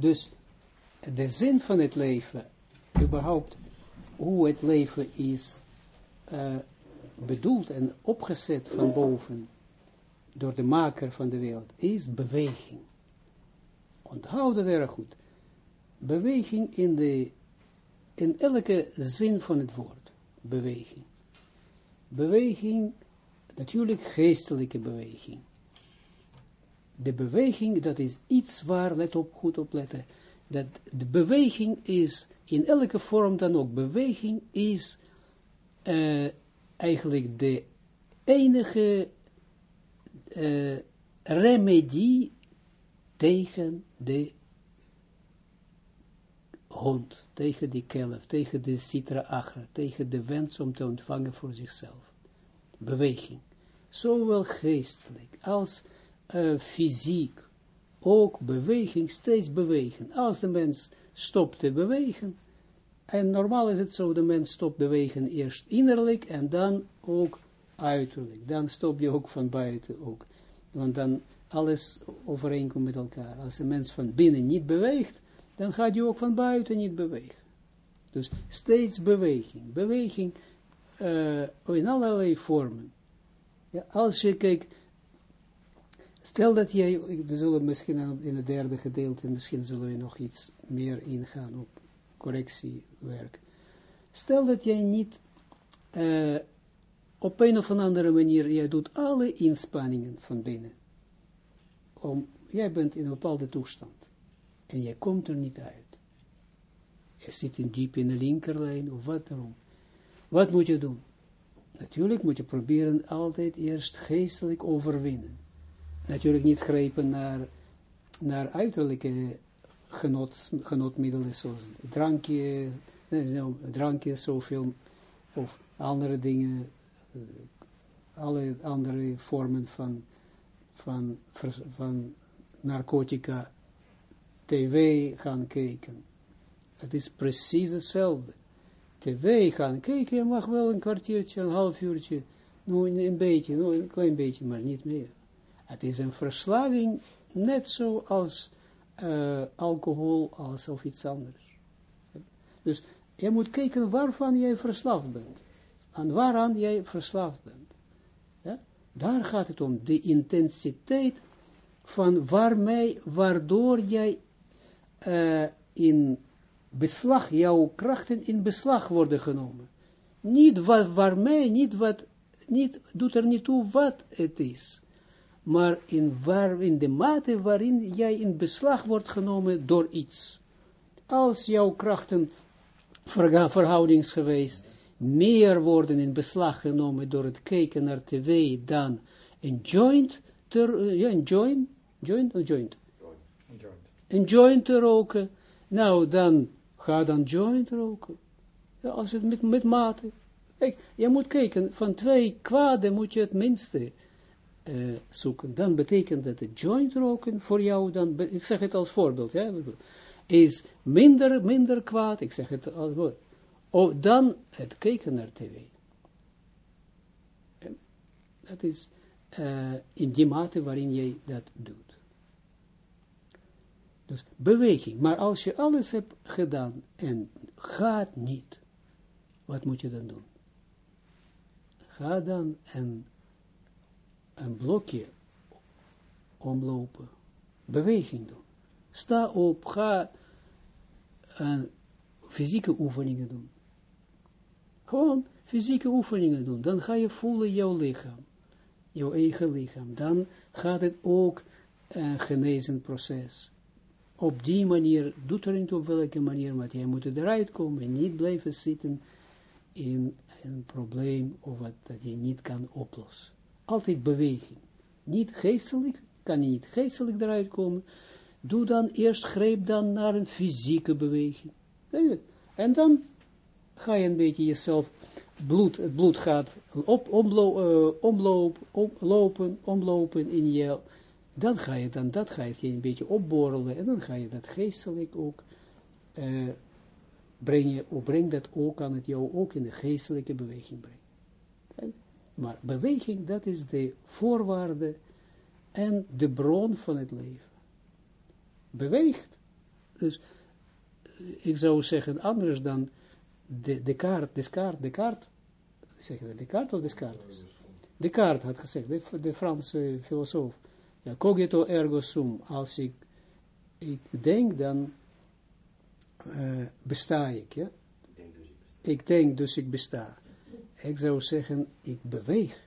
Dus de zin van het leven, überhaupt hoe het leven is uh, bedoeld en opgezet van boven door de maker van de wereld, is beweging. Onthoud dat erg goed. Beweging in, de, in elke zin van het woord. Beweging. Beweging, natuurlijk geestelijke beweging. De beweging, dat is iets waar, let op, goed opletten, dat de beweging is, in elke vorm dan ook, beweging is uh, eigenlijk de enige uh, remedie tegen de hond, tegen die kelf, tegen de citra agra, tegen de wens om te ontvangen voor zichzelf. Beweging. Zowel geestelijk als uh, fysiek. Ook beweging, steeds bewegen. Als de mens stopt te bewegen, en normaal is het zo, de mens stopt bewegen eerst innerlijk en dan ook uiterlijk. Dan stop je ook van buiten ook. Want dan alles overeenkomt met elkaar. Als een mens van binnen niet beweegt, dan gaat je ook van buiten niet bewegen. Dus steeds beweging. Beweging uh, in allerlei vormen. Als je kijkt, stel dat jij, we zullen misschien in het derde gedeelte, misschien zullen we nog iets meer ingaan op correctiewerk. Stel dat jij niet uh, op een of andere manier, jij doet alle inspanningen van binnen. Jij bent in een bepaalde toestand. En jij komt er niet uit. Je zit in diep in de linkerlijn, of wat erom. Wat moet je doen? Natuurlijk moet je proberen altijd eerst geestelijk overwinnen. Natuurlijk niet grijpen naar, naar uiterlijke genot, genotmiddelen zoals drankje, drankje, zoveel, of andere dingen, eh, alle andere vormen van, van, van narcotica, tv gaan kijken. Het is precies hetzelfde. TV gaan kijken, je mag wel een kwartiertje, een half uurtje, nou een beetje, nou een klein beetje, maar niet meer. Het is een verslaving, net zoals uh, alcohol, als of iets anders. Dus je moet kijken waarvan jij verslaafd bent. En waaraan jij verslaafd bent. Daar gaat het om, de intensiteit van waarmee, waardoor jij uh, in beslag, jouw krachten in beslag worden genomen. Niet wat, waarmee, niet wat, niet, doet er niet toe wat het is. Maar in, waar, in de mate waarin jij in beslag wordt genomen door iets. Als jouw krachten verhoudingsgewijs meer worden in beslag genomen door het kijken naar tv dan een joint, ter, ja, een joint, joint, een joint, een joint te roken, nou dan ga dan joint roken. Ja, als het met, met mate. Kijk, je moet kijken, van twee kwaden moet je het minste uh, zoeken. Dan betekent dat het joint roken voor jou, dan, ik zeg het als voorbeeld, is minder, minder kwaad, ik zeg het als woord. Of dan het kijken naar tv. Dat is uh, in die mate waarin jij dat doet. Dus beweging. Maar als je alles hebt gedaan en gaat niet, wat moet je dan doen? Ga dan en een blokje omlopen. Beweging doen. Sta op, ga een fysieke oefeningen doen. Gewoon fysieke oefeningen doen. Dan ga je voelen jouw lichaam. Jouw eigen lichaam. Dan gaat het ook een genezen proces op die manier, doet er niet op welke manier, maar jij moet eruit komen en niet blijven zitten in een probleem of wat dat je niet kan oplossen. Altijd beweging. Niet geestelijk, kan je niet geestelijk eruit komen. Doe dan eerst, greep dan naar een fysieke beweging. En dan ga je een beetje jezelf, bloed, het bloed gaat op, omlo, uh, omloop, omlopen, omlopen in je dan ga je dan, dat ga je een beetje opborrelen, en dan ga je dat geestelijk ook, uh, breng, je, breng dat ook aan het jou ook in de geestelijke beweging brengen. Maar beweging, dat is de voorwaarde en de bron van het leven. Beweegt, Dus ik zou zeggen anders dan de, Descartes, Descartes, zeg je Descartes of Descartes? Descartes had gezegd, de, de Franse filosoof, ja, cogito ergo sum, als ik, ik denk, dan uh, besta ik, ja? Ik denk dus ik besta. Ik zou zeggen, ik beweeg,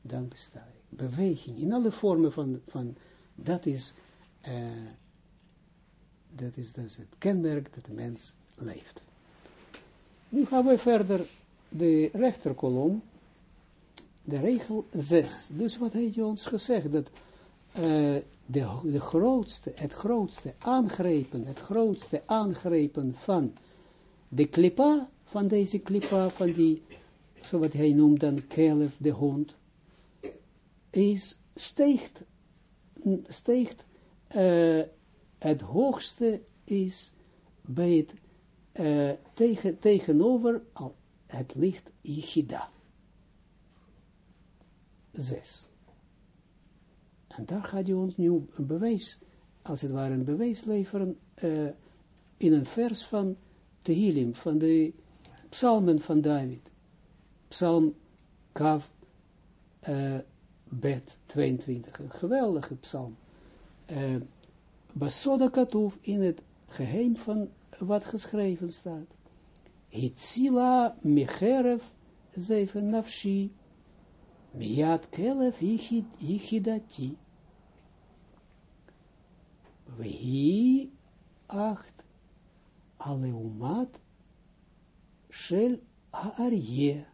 dan besta ik. Beweging, in alle vormen van, van dat is, uh, dat is dus het kenmerk dat de mens leeft. Nu gaan we verder de rechterkolom, de regel 6. Dus wat heeft je ons gezegd? Dat uh, de, de grootste, het grootste aangrepen, het grootste aangrepen van de klipa, van deze klipa, van die, zo wat hij noemt dan kelef, de hond, is, steegt, steegt, uh, het hoogste is bij het uh, tegen, tegenover het licht Yichida. Zes. En daar gaat hij ons nu een bewijs, als het ware een bewijs leveren, uh, in een vers van Tehillim, van de psalmen van David. Psalm Kav uh, Bet 22, een geweldige psalm. Uh, Basoda Katuf in het geheim van wat geschreven staat. Hitzila mecheref zeven nafshi, miat kelef yichidati. Wehi acht aleumat shel ha'arje,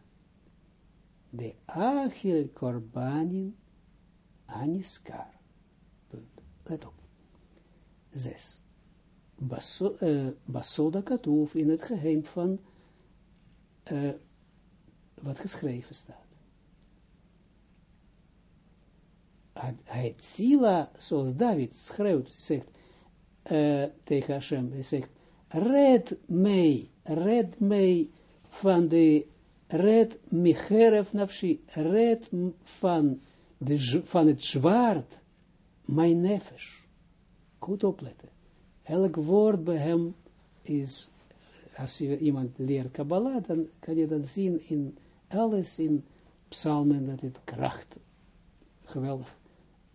de achil korbanin aniskar. Let op. Zes. Basoda Katuf in het geheim van uh, wat geschreven staat. Hij Sila, zoals David schreeuwt, zegt uh, tegen Hashem, hij zegt, red mij, red mij van de, red Micheref Nafshi, red van, het zwaard, mijn nefesh. Goed opletten elk woord bij hem is, als je iemand leert Kabbalah, dan kan je dat zien in alles in psalmen, dat het kracht geweldig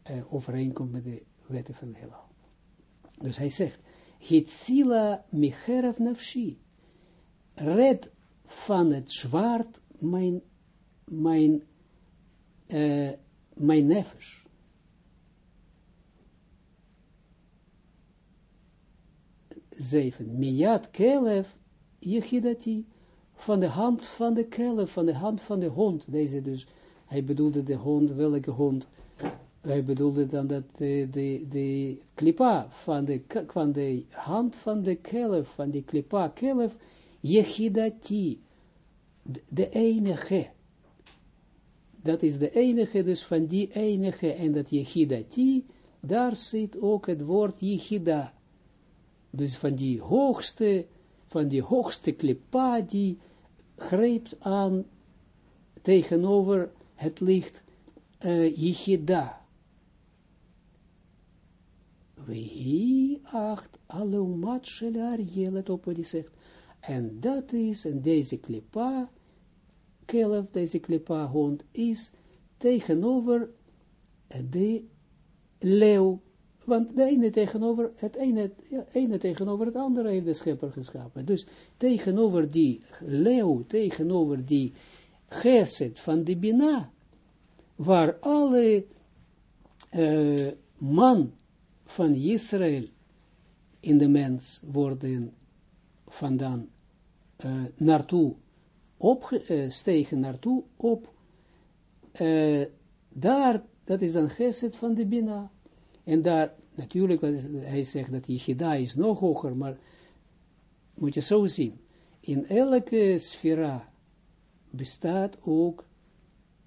eh, overeenkomt met de wetten van de heelal. Dus hij zegt, Hitzila micheraf nafshi, red van het zwaard mijn, mijn, uh, mijn nefesh. 7. Miyad kelef yechidati, van de hand van de kelef, van de hand van de hond. Deze dus, hij bedoelde de hond, welke hond? Hij bedoelde dan dat de, de, de klipa van de, van de hand van de kelef, van die klipa kelef, yechidati, de enige. Dat is de enige, dus van die enige, en dat yechidati, daar zit ook het woord yechida dus van die hoogste, van die hoogste klipa, die grijpt aan tegenover het licht uh, Yichida. Wie acht alle umat shelar let op wat hij zegt. En dat is, en deze klipa, kelef, deze klipa hond, is tegenover de leeuw, want de ene tegenover het ene, ene tegenover het andere heeft de schepper geschapen. Dus tegenover die leeuw, tegenover die geset van de Bina, waar alle uh, man van Israël in de mens worden vandaan uh, naartoe opstegen, uh, naartoe op, uh, daar, dat is dan geset van de Bina. En daar, natuurlijk, hij zegt dat Yichida is nog hoger, maar moet je zo zien. In elke sfera bestaat ook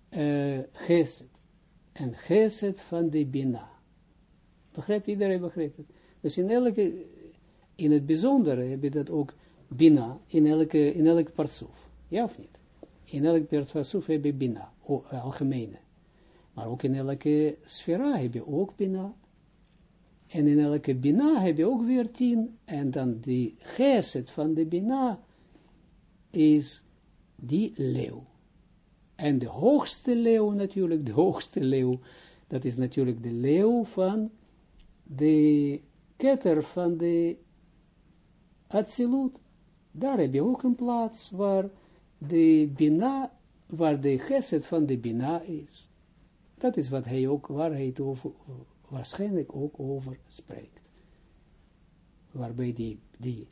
uh. En geset van de Bina. Begrijpt iedereen, begrijpt het? Dus in elke, in het bijzondere heb je dat ook Bina, in elke, in elk partsoef. Ja of niet? In elk partsoef heb je Bina, algemene. Maar ook in elke sfera heb je ook Bina. En in elke bina heb je ook weer tien, en dan die geset van de bina is die leeuw. En de hoogste leeuw natuurlijk, de hoogste leeuw, dat is natuurlijk de leeuw van de ketter van de Atsilut. Daar heb je ook een plaats waar de Bina, waar de geset van de Bina is. Dat is wat hij ook, waar hij over, waarschijnlijk ook over spreekt. Waarbij die, die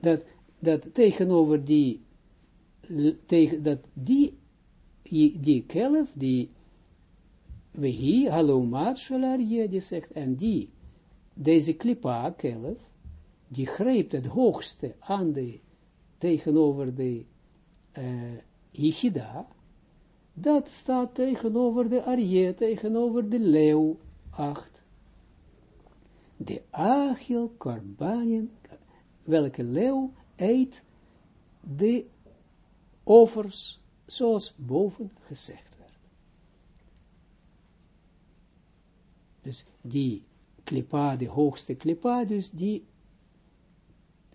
dat, dat tegenover die, tegen, dat die, die kelf, die, we hier, hallo maat, die zegt, en die, deze klipa, kelf, die greep het hoogste aan de, tegenover de uh, dat staat tegenover de Arje, tegenover de leeuw, acht. De Achil Korbanien, welke leeuw eet de offers, zoals boven gezegd werd. Dus die klipa, de hoogste klipa, dus die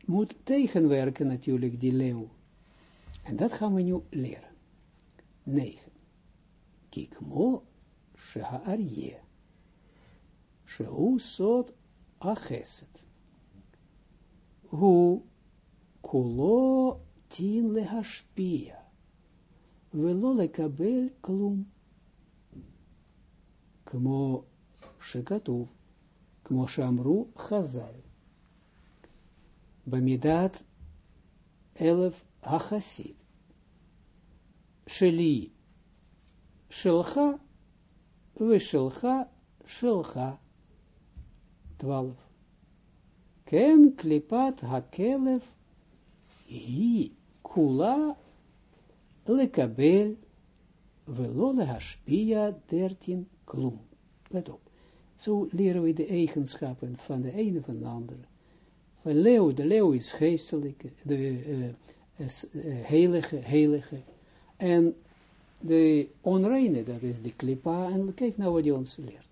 moet tegenwerken natuurlijk, die leeuw. En dat gaan we nu leren. 9. Kikmo sheha arje. Shehu sod acheset. Hu kulo tin lehashpia. Velo lekabel klum. Kmo shekatuv. Kmo shamru chazal. Bamidat elef hachasid. Sheli shelcha vishelcha shelcha. Twaalf. Ken klipat hakelef hi kula lekabel velo lehashpia dertien klum. Let op. Zo leren we de eigenschappen van de ene van de andere. Van leeuw, de leeuw is geestelijke, de uh, heilige, heilige. En de onreine, dat is de klipa. En kijk nou wat hij ons leert.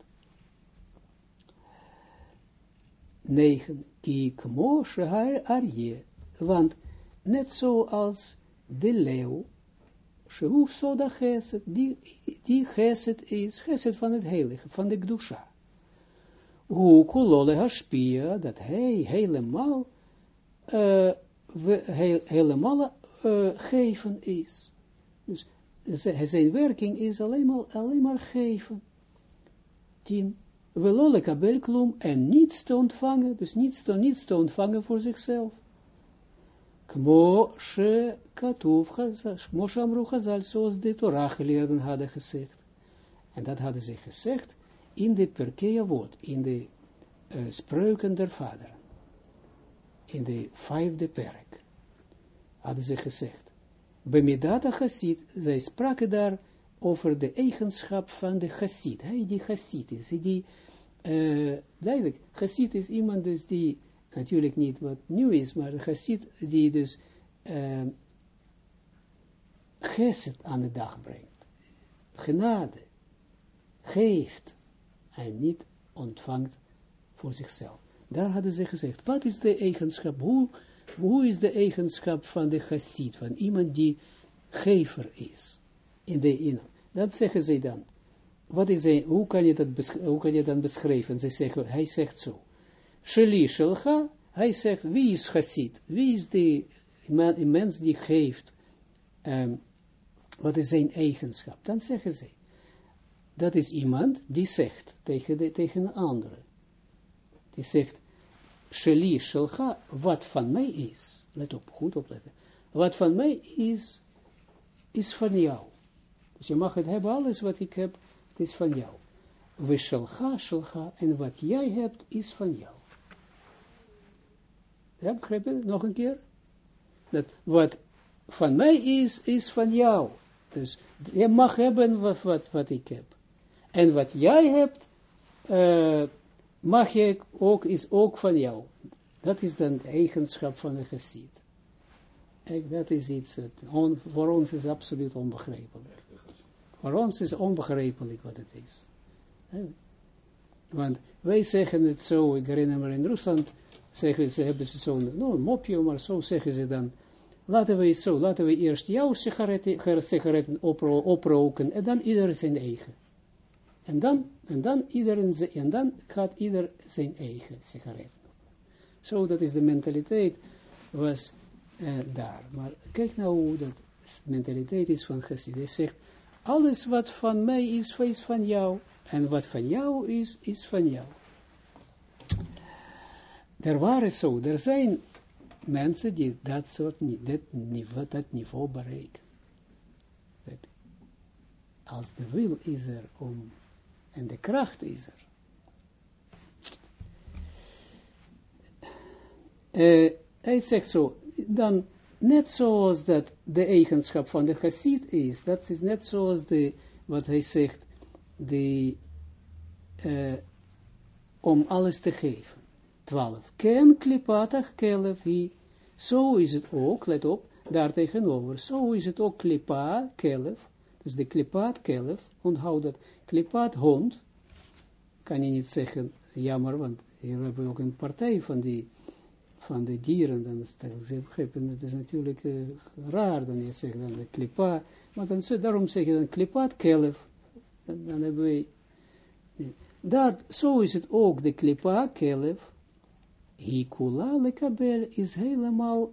9. Ki haar arje. Want net zoals de leeuw, Shehu soda geset, die, die geset is, geset van het heilige, van de gdusha. Hoe kulole haspia, dat hij helemaal, uh, he, helemaal uh, geven is. Dus zijn werking is alleen maar, alleen maar geven. Tien. Velole kabelklum en niets te ontvangen, dus niets te, niets te ontvangen voor zichzelf. Kmo she kmo shamru chazal, zoals de Torah geleerden hadden gezegd. En dat hadden ze gezegd, in de Perkea woord, in de uh, spreuken der vader, in de vijfde perk, hadden ze gezegd, Bemidata Chassid, zij spraken daar over de eigenschap van de Chassid, hij die Chassid is, die, uh, duidelijk, Chassid is iemand dus die, natuurlijk niet wat nieuw is, maar de die dus uh, aan de dag brengt, genade, geeft, en niet ontvangt voor zichzelf. Daar hadden ze gezegd, wat is de eigenschap, hoe, hoe is de eigenschap van de chassid, van iemand die gever is, in de in, dat zeggen ze dan. Wat is hij, hoe kan je dat, hoe kan je dan beschrijven? Ze zeggen, hij zegt zo, Sheli Shelcha, hij zegt, wie is chassid, wie is de mens die geeft, um, wat is zijn eigenschap? Dan zeggen ze, dat is iemand die zegt tegen, de, tegen andere. Die zegt, Sheli, Shelcha, wat van mij is, let op, goed opletten, wat van mij is, is van jou. Dus je mag het hebben, alles wat ik heb, is van jou. We Shelcha, Shelcha, en wat jij hebt, is van jou. Ja, begrijp je? Nog een keer? Dat wat van mij is, is van jou. Dus je mag hebben wat, wat, wat ik heb. En wat jij hebt, uh, mag je ook, is ook van jou. Dat is dan de eigenschap van een gezied. Dat is iets, on, voor ons is absoluut onbegrijpelijk. Voor ons is onbegrijpelijk wat het is. Want wij zeggen het zo, ik herinner me in Rusland, zeggen ze, hebben ze zo'n, nou, mopje, maar zo zeggen ze dan, laten we zo, laten we eerst jouw sigaretten, sigaretten opro oproken, en dan ieder zijn eigen. En dan, en dan, iedereen, en dan gaat ieder zijn eigen sigaret. Zo, dat is de mentaliteit, was uh, daar. Maar kijk nou hoe dat mentaliteit is van Chassid. Hij zegt, alles wat van mij is, is van jou. En wat van jou is, is van jou. Er waren zo, er zijn mensen die dat soort, dat niveau, dat niveau bereiken. Als de wil is er om, en de kracht is er. Uh, hij zegt zo, dan net zoals dat de eigenschap van de Hasid is, dat is net zoals de, wat hij zegt, de, uh, om alles te geven. 12. Ken klipatach kelef hi. Zo is het ook, let op, daar tegenover. Zo is het ook klipa kelef. Dus de klipaat kelef, onthoud dat. Klipaat hond, kan je niet zeggen, jammer, want hier hebben we ook een partij van die van de dieren, dan is het is natuurlijk uh, raar, dan je zegt dan de klipa, maar dan, daarom zeg je dan klipaat kelef, dan, dan hebben dat, zo is het ook, de klipa kelef, hikula lekabel is helemaal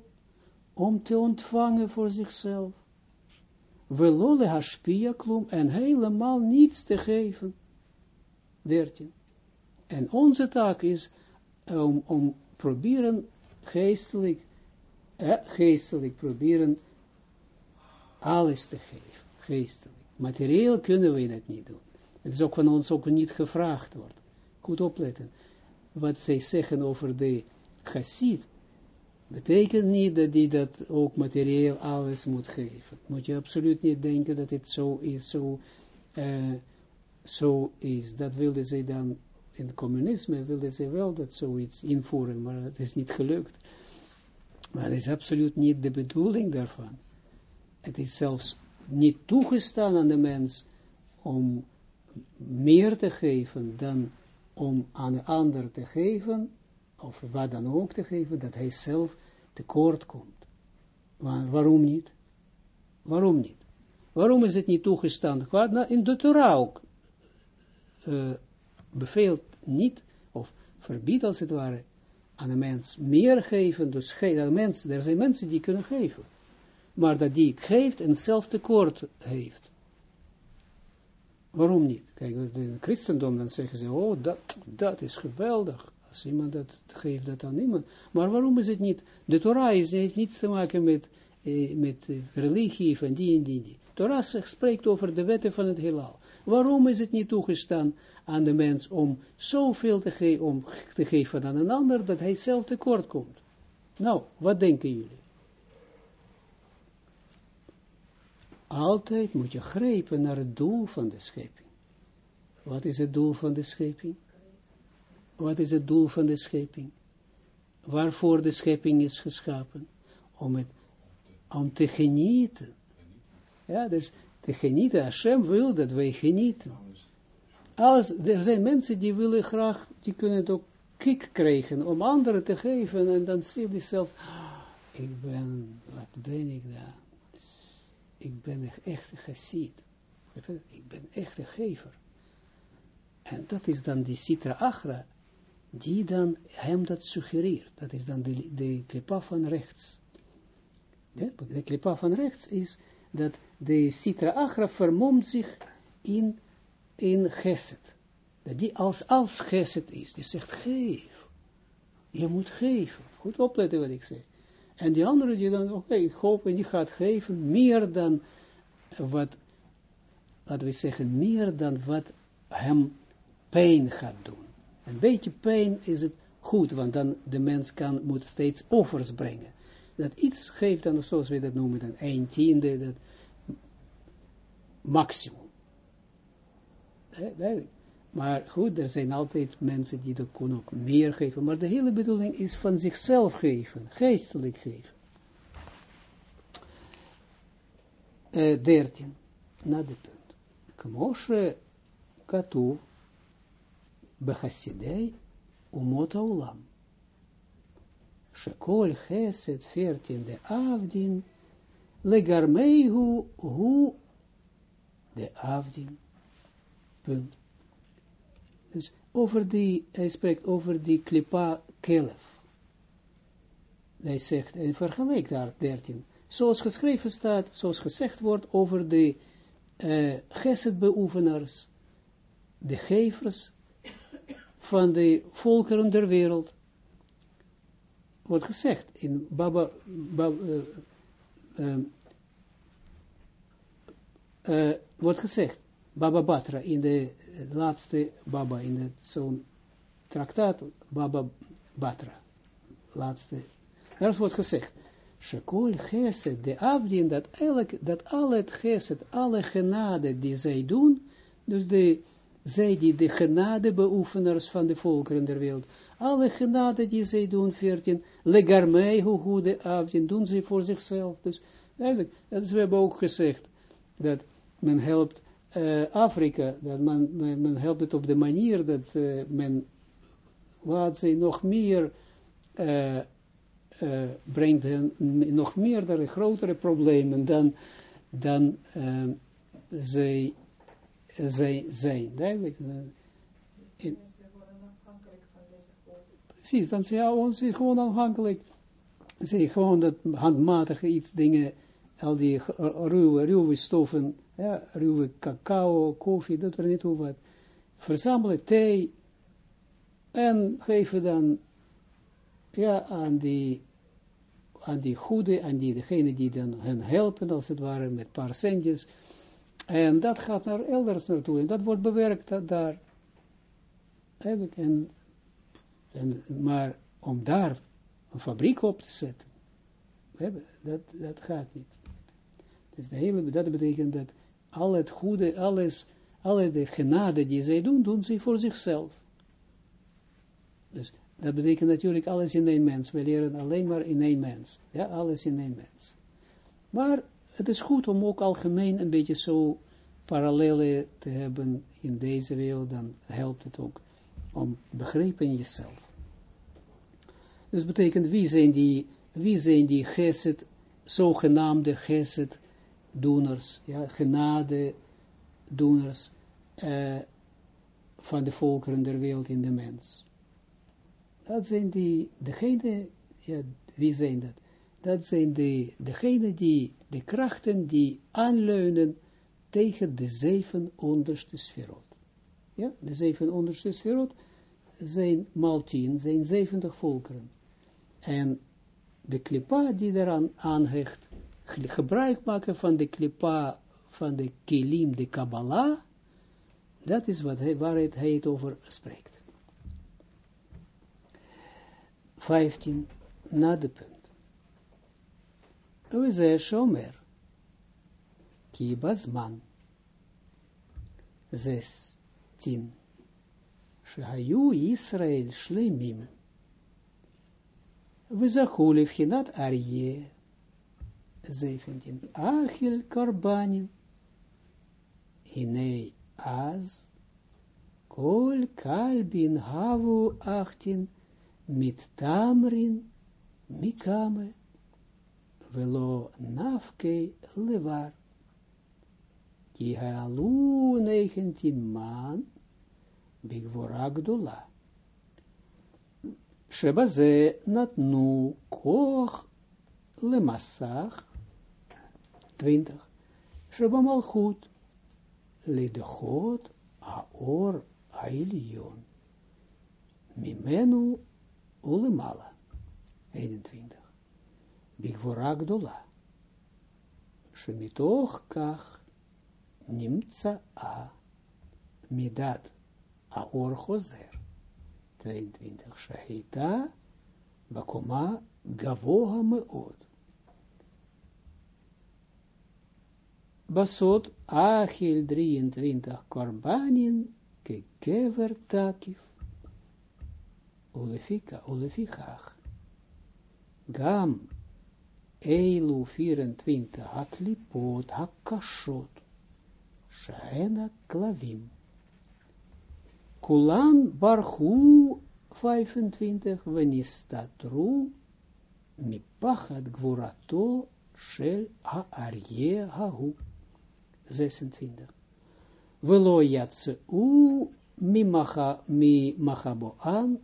om te ontvangen voor zichzelf. Velole hashpia klum en helemaal niets te geven. 13. En onze taak is om, om proberen geestelijk, eh, geestelijk proberen alles te geven, geestelijk. Materieel kunnen we dat niet doen. Het is ook van ons ook niet gevraagd worden. Goed opletten. Wat zij zeggen over de chassid, betekent niet dat die dat ook materieel alles moet geven. Moet je absoluut niet denken dat het zo is, zo, uh, zo is. Dat wilden zij dan in het communisme wilden ze wel dat zoiets invoeren, maar het is niet gelukt. Maar het is absoluut niet de bedoeling daarvan. Het is zelfs niet toegestaan aan de mens om meer te geven dan om aan een ander te geven, of wat dan ook te geven, dat hij zelf tekort komt. Waarom niet? Waarom niet? Waarom is het niet toegestaan? In de Torah ook. Uh, beveelt niet, of verbiedt als het ware, aan een mens meer geven, dus ge aan mens, er zijn mensen die kunnen geven, maar dat die geeft en zelf tekort heeft. Waarom niet? Kijk, in het christendom dan zeggen ze, oh, dat, dat is geweldig, als iemand dat geeft dat aan iemand. Maar waarom is het niet? De Torah is, heeft niets te maken met, eh, met religie van die en die. die. Torah spreekt over de wetten van het heelal. Waarom is het niet toegestaan aan de mens om zoveel te, ge om te geven aan een ander, dat hij zelf tekort komt? Nou, wat denken jullie? Altijd moet je grijpen naar het doel van de schepping. Wat is het doel van de schepping? Wat is het doel van de schepping? Waarvoor de schepping is geschapen? Om, het, om te genieten. Ja, dus te genieten. Hashem wil dat wij genieten. Alles, er zijn mensen die willen graag, die kunnen het ook kick krijgen om anderen te geven en dan zie je zelf, ah, ik ben, wat ben ik dan? Ik ben echt gesied. Ik ben echt een gever. En dat is dan die Sitra Achra, die dan hem dat suggereert. Dat is dan de, de van rechts. De, de van rechts is dat de Sitra Achra vermomt zich in, in Geset. Dat die als, als Geset is. Die zegt, geef. Je moet geven. Goed opletten wat ik zeg. En die andere die dan, oké, ik hoop en die gaat geven meer dan wat, laten we zeggen, meer dan wat hem pijn gaat doen. Een beetje pijn is het goed, want dan de mens kan, moet steeds offers brengen. Dat iets geeft dan, zoals we dat noemen, een tiende, dat maximum. Maar goed, er zijn altijd mensen die dat kunnen ook meer geven. Maar de hele bedoeling is van zichzelf geven, geestelijk geven. Uh, 13. Na punt. Olam. Shekol chesed 14 de avdin, legarmeihu hu de avdin. Punt. Dus over die, hij spreekt over die klipa kelef. Hij zegt, en vergelijk daar 13, zoals geschreven staat, zoals gezegd wordt over de uh, gesetbeoefenaars, de gevers van de volkeren der wereld, wordt gezegd in Baba, Baba uh, uh, wordt gezegd, Baba Batra, in de laatste Baba, in zo'n traktaat, Baba Batra, laatste, daar wordt gezegd, Shekol Geset, de afdien, dat, elk, dat al het Geset, alle genade die zij doen, dus de, zij die de genade beoefeners van de volkeren der wereld, alle genade die zij doen, 14, legarmei, hoe goede afdien, doen ze voor zichzelf. Dus eigenlijk, dat is, we hebben ook gezegd, dat men helpt uh, Afrika, dat men, men, helpt het op de manier dat uh, men laat ze nog meer uh, brengt hen nog meerdere grotere problemen dan, dan zij, zij zijn. Duidelijk. In, precies, dan zijn ze gewoon afhankelijk. Ze gewoon dat handmatige iets, dingen, al die ruwe, ruwe stoffen, ja, ruwe cacao, koffie, dat er niet over wat. Verzamelen thee en geven dan ja, aan die aan die goede, aan die, degene die dan hen helpen, als het ware, met een paar centjes. En dat gaat naar elders naartoe. En dat wordt bewerkt daar. En, maar om daar een fabriek op te zetten, dat, dat gaat niet. Dus hele, dat betekent dat al het goede, alles, alle de genade die zij doen, doen ze voor zichzelf. Dus dat betekent natuurlijk alles in één mens. We leren alleen maar in één mens. Ja, alles in één mens. Maar het is goed om ook algemeen een beetje zo parallellen te hebben in deze wereld. Dan helpt het ook om begrepen in jezelf. Dus betekent wie zijn die, wie zijn die geset, zogenaamde geset doeners, ja, genade doeners uh, van de volkeren der wereld in de mens dat zijn die, degene, ja, wie zijn dat? Dat zijn de, degene die, de krachten die aanleunen tegen de zeven onderste sferot. Ja, de zeven onderste sferot zijn mal tien, zijn zeventig volkeren. En de klipa die eraan aanhecht, gebruik maken van de klipa, van de kilim, de Kabbalah, dat is wat hij, waar hij het over spreekt. 15 na de punt. We zeggen shomer. Ki bazman. 16. Shayu Israel shlemim. We zachule vchinat arje. 17. Achil karbanin. Hinei az. Kol kalbin havu 18 mit tamrin mikame velo nafke levar ki halu 19 man bigvora gdola Shebaze natnu koch lemasach 20 Sheba malchut lidechot aor ailion mimenu Ulemala. 21. Bigvora gdola. Shemitoch kach nimtza a midat aor chozer. 22. Shahita bakoma gavoha meod. Basot Achil 23 korbanin kekever takif Olefika, olefikach. Eilu 24, haklipot, hakkashot, shaena klavim. Kulan barhu 25, wenistatru mipachat gvurato shel ha-arje hahu. 26. Velo u mi machaboan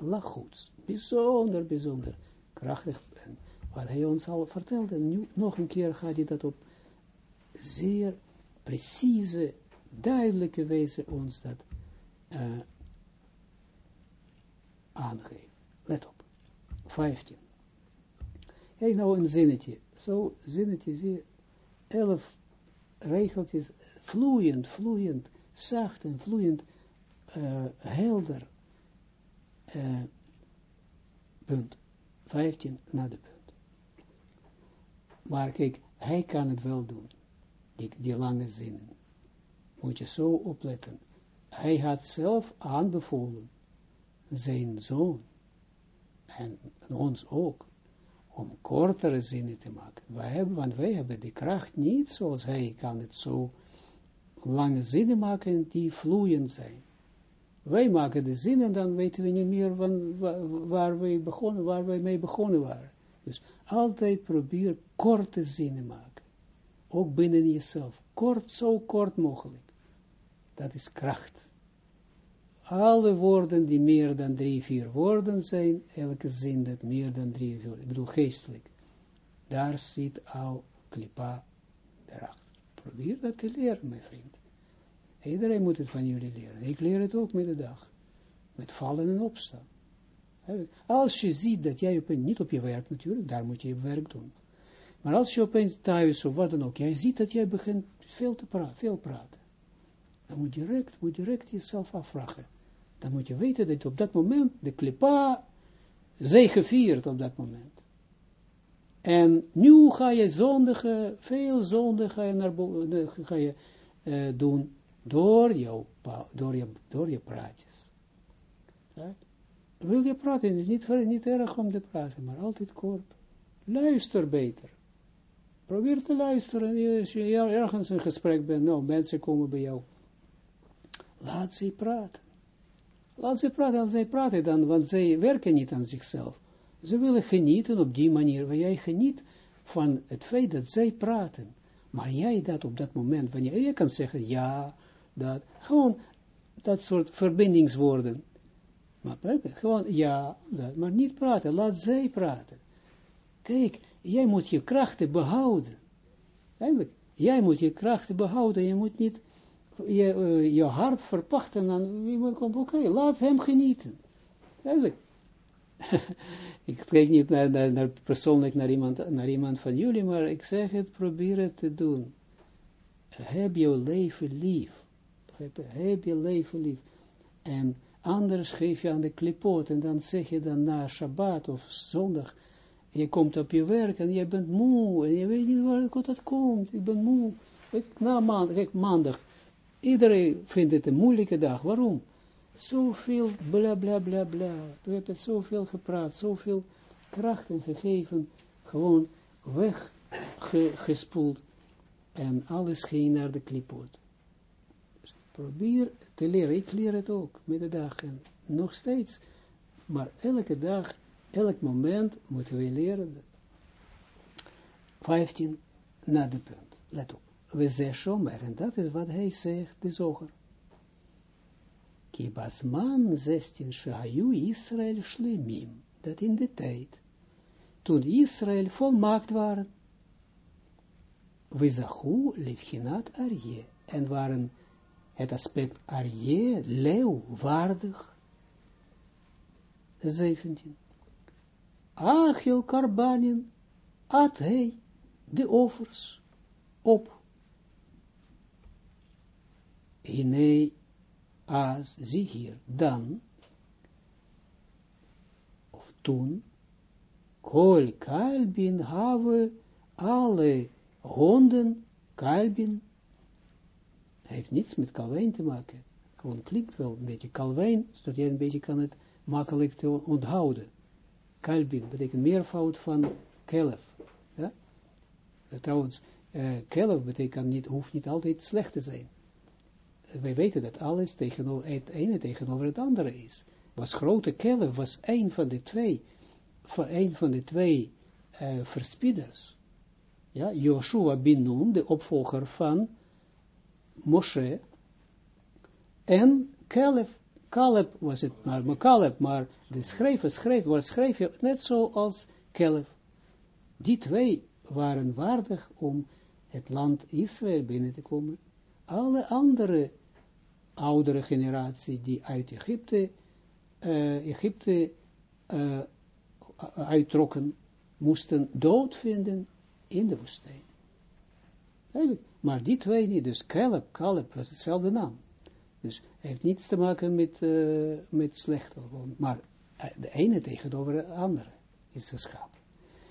lachuts. Bijzonder, bijzonder krachtig. Wat hij ons al vertelde, nu nog een keer gaat hij dat op zeer precieze, duidelijke wijze ons dat uh, aangeven. Let op. 15. Kijk nou een zinnetje. Zo zinnetje, zie je, elf regeltjes, vloeiend, vloeiend, zacht en vloeiend, uh, helder. Uh, punt. 15 naar de punt. Maar kijk, hij kan het wel doen. Die, die lange zinnen. Moet je zo opletten. Hij had zelf aanbevolen zijn zoon en ons ook om kortere zinnen te maken. Wij hebben, want wij hebben die kracht niet zoals hij kan het zo lange zinnen maken die vloeiend zijn. Wij maken de zinnen, dan weten we niet meer van waar, wij begonnen, waar wij mee begonnen waren. Dus altijd probeer korte zinnen maken. Ook binnen jezelf. Kort, zo kort mogelijk. Dat is kracht. Alle woorden die meer dan drie, vier woorden zijn, elke zin dat meer dan drie, vier, ik bedoel geestelijk. Daar zit al klipa erachter. Probeer dat te leren, mijn vriend. Iedereen moet het van jullie leren. Ik leer het ook met de dag. Met vallen en opstaan. Als je ziet dat jij opeens, niet op je werk natuurlijk, daar moet je je werk doen. Maar als je opeens thuis of wat dan ook, jij ziet dat jij begint veel te praten, veel praten. Dan moet je direct, moet direct jezelf afvragen. Dan moet je weten dat op dat moment de klipa zegeviert op dat moment. En nu ga je zondigen, veel zondigen naar ga je uh, doen door, door, je, door je praatjes. Wil je praten, is niet, niet erg om te praten, maar altijd kort. Luister beter. Probeer te luisteren. Als je ergens in gesprek bent, nou, mensen komen bij jou. Laat ze praten. Laat ze praten, als zij praten dan, want zij werken niet aan zichzelf. Ze willen genieten op die manier, waar jij geniet van het feit dat zij praten. Maar jij dat op dat moment, wanneer je kan zeggen, ja, dat, gewoon dat soort verbindingswoorden. Maar gewoon ja, maar niet praten, laat zij praten. Kijk, jij moet je krachten behouden. Eigenlijk, jij moet je krachten behouden, je moet niet je, uh, je hart verpachten aan wie komt, oké, laat hem genieten. Eigenlijk. ik kijk niet naar, naar, naar, persoonlijk naar iemand, naar iemand van jullie, maar ik zeg het, probeer het te doen. Heb je leven lief. Heb je leven lief. En anders geef je aan de klipot en dan zeg je dan na Shabbat of zondag, je komt op je werk en je bent moe en je weet niet waar dat komt. Ik ben moe. Ik, na maandag, maandag. Iedereen vindt het een moeilijke dag. Waarom? Zoveel bla bla bla bla. We hebben zoveel gepraat, zoveel krachten gegeven, gewoon weggespoeld. En alles ging naar de klipot. Probeer te leren. Ik leer het ook met de dag. En nog steeds. Maar elke dag, elk moment moeten we leren. 15 na de punt. Let op. We zeggen shomer. En dat is wat hij zegt, de zoger. Kibasman 16 shayu Israël shlemim. Dat in de tijd. Toen Israël volmaakt waren. We zachu levchinat arje. En waren het aspect Arje, leeuw, waardig. 17. Achil Karbanin at hij de offers op. Hine, as, zie hier, dan, of toen, kol kalbin have alle honden, kalbin, heeft niets met Calvijn te maken. Gewoon klinkt wel een beetje Calvijn, zodat je een beetje kan het makkelijk te onthouden. Kalbin betekent meervoud van kelf. Uh, trouwens, uh, betekent niet, hoeft niet altijd slecht te zijn. wij weten dat alles tegenover het ene tegenover het andere is. Was grote kelf, was een van de twee, van een van de twee uh, verspieders. Ja, Joshua bin Nun, de opvolger van Moshe, en Caleb, Caleb was het maar, maar Caleb, maar de schrijver schreef, was schreef net zoals Caleb. Die twee waren waardig om het land Israël binnen te komen. Alle andere oudere generatie die uit Egypte, uh, Egypte uh, uittrokken, moesten dood vinden in de woestijn. Maar die twee niet, dus Caleb, Caleb was hetzelfde naam. Dus heeft niets te maken met, uh, met slecht, maar de ene tegenover de andere is geschapen.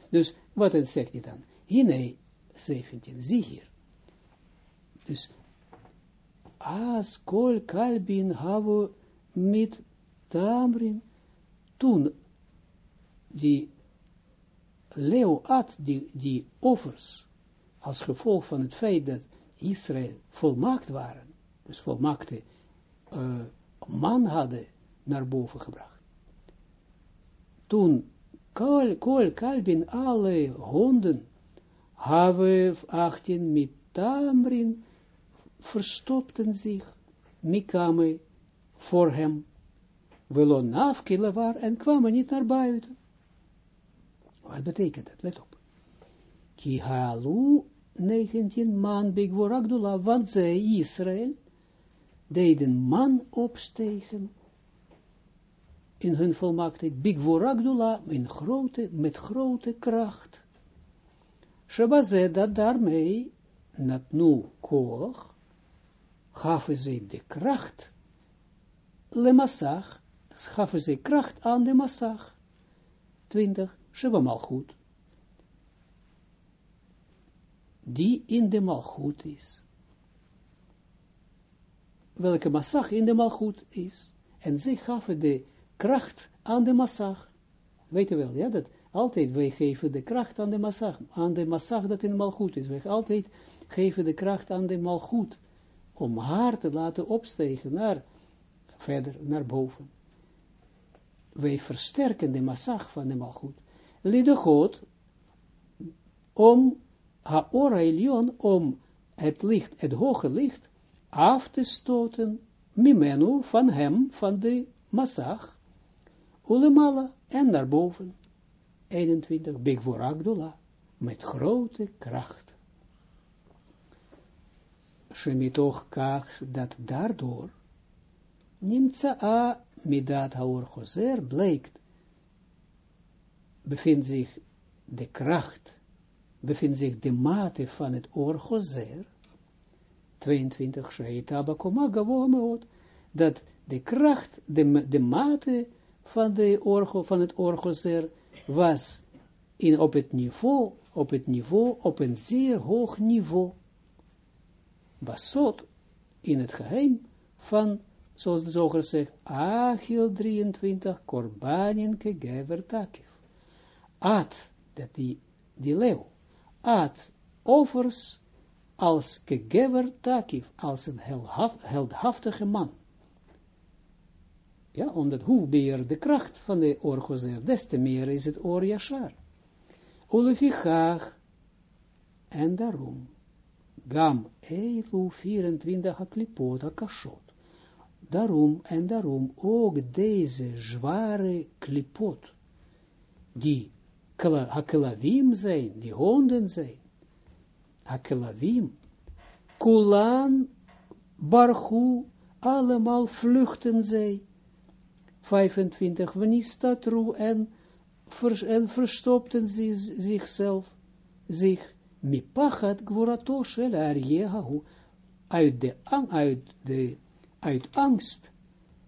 Dus wat zegt hij dan? Hine 17, zie hier. Dus, as kol kalbin havu mit tamrin, toen die leeuw at die, die offers, als gevolg van het feit dat Israël volmaakt waren, dus volmaakte uh, man hadden naar boven gebracht. Toen kol, kol kalbin alle honden Hawe 18 met tamrin verstopten zich, mikame voor hem, willen afkillen en kwamen niet naar buiten. Wat betekent dat? Let op. Ki halu 19 man bigvoragdula, want zij Israël deden man opstegen in hun volmaaktheid, bigvoragdula, in grote, met grote kracht. Shebaze dat daarmee, natnu koch, gaven ze de kracht, le massag, gaven ze kracht aan de massag. 20, Sheba malchut. Die in de malchut is. Welke massag in de malchut is. En ze gaven de kracht aan de massag. Weet je wel, ja, dat altijd, wij geven de kracht aan de massag, aan de massag dat in malgoed is. Wij altijd geven de kracht aan de malgoed, om haar te laten opstegen naar, verder, naar boven. Wij versterken de massag van de malgoed. God, om Haora Elion, om het licht, het hoge licht, af te stoten, mimenu, van hem, van de massag, ulemala, en naar boven. 21, Bigvorak met grote kracht. Shemitoch kach, dat daardoor, Nimtsa midat haor gozer, blijkt, bevindt zich de kracht, bevindt zich de mate van het oor gozer, 22, Sheita bakoma dat de kracht, de, de mate van, de orgo, van het oorgozer was in, op het niveau, op het niveau, op een zeer hoog niveau, basot in het geheim van, zoals de zoger zegt, Achil 23, Korbanin kegever takif. At, dat die, die leeuw, at offers als kegever takif, als een heldhaftige man. Ja, omdat hoe meer de kracht van de oor des te meer is het oor Yashar. Ulefichach, en daarom, gam eilu 24 haklipot akashot. Daarom, en daarom ook deze zware klipot, die hakelavim zijn, die honden zijn, hakelavim, kulan, barhu, allemaal vluchten zij, 25, Wanistatru en, vers, en verstopten ze zichzelf, zich, mipachat gvorato shel arjehahu, uit de, uit de, uit angst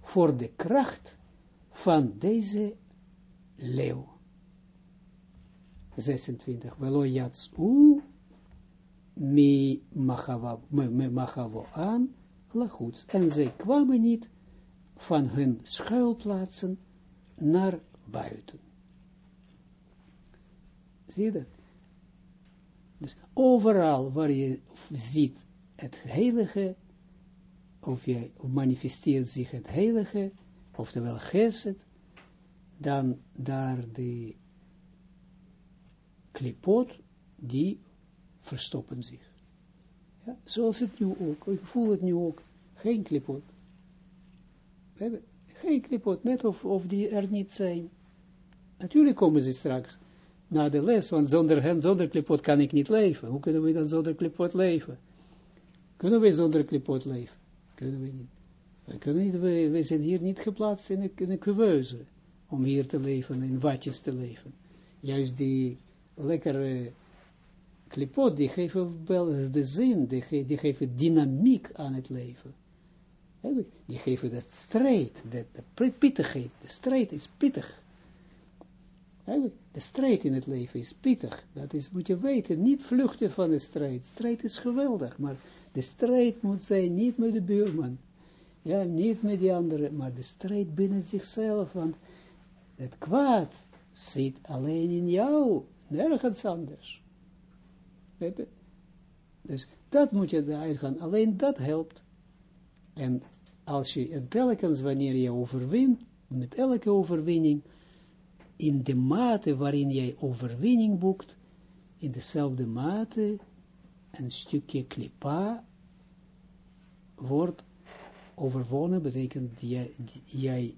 voor de kracht van deze leeuw. 26, velo yatsu mi machavo aan lachuts, en zij kwamen niet van hun schuilplaatsen naar buiten. Zie je dat? Dus overal waar je ziet het heilige, of, of manifesteert zich het heilige, oftewel geset, dan daar de klipot, die verstoppen zich. Ja, zoals het nu ook, ik voel het nu ook, geen klipot. Geen klipot, net of, of die er niet zijn. Natuurlijk komen ze straks na de les, want zonder hen, zonder klipot kan ik niet leven. Hoe kunnen we dan zonder klipot leven? Kunnen we zonder klipot leven? Kunnen we niet. We, kunnen niet, we, zijn hier niet geplaatst in een, in een om hier te leven, in watjes te leven. Juist die lekkere klipot, die geven wel de zin, die, die geven dynamiek aan het leven. Die geven dat strijd, de, de pittigheid, de strijd is pittig. De strijd in het leven is pittig. Dat is, moet je weten, niet vluchten van de strijd. Strijd is geweldig, maar de strijd moet zijn niet met de buurman. Ja, niet met die anderen, maar de strijd binnen zichzelf. Want het kwaad zit alleen in jou, nergens anders. Dus dat moet je eruit gaan. Alleen dat helpt. En als je, en telkens wanneer je overwint, met elke overwinning, in de mate waarin jij overwinning boekt, in dezelfde mate een stukje klipa wordt overwonnen, betekent jij, jij,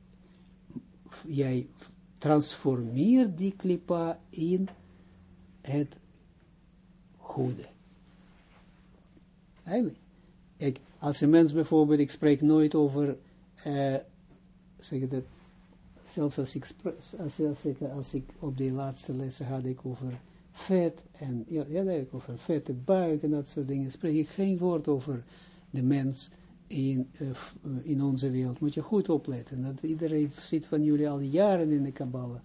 jij transformeert die klipa in het goede. Eigenlijk. Ik, als een mens bijvoorbeeld, ik spreek nooit over, uh, zeg dat, zelfs als ik, als, ik, als ik op die laatste lessen had ik over vet en, ja, ja over vette buik en dat soort dingen, spreek ik geen woord over de mens in, uh, in onze wereld. Moet je goed opletten, dat iedereen zit van jullie al jaren in de Kabbalah,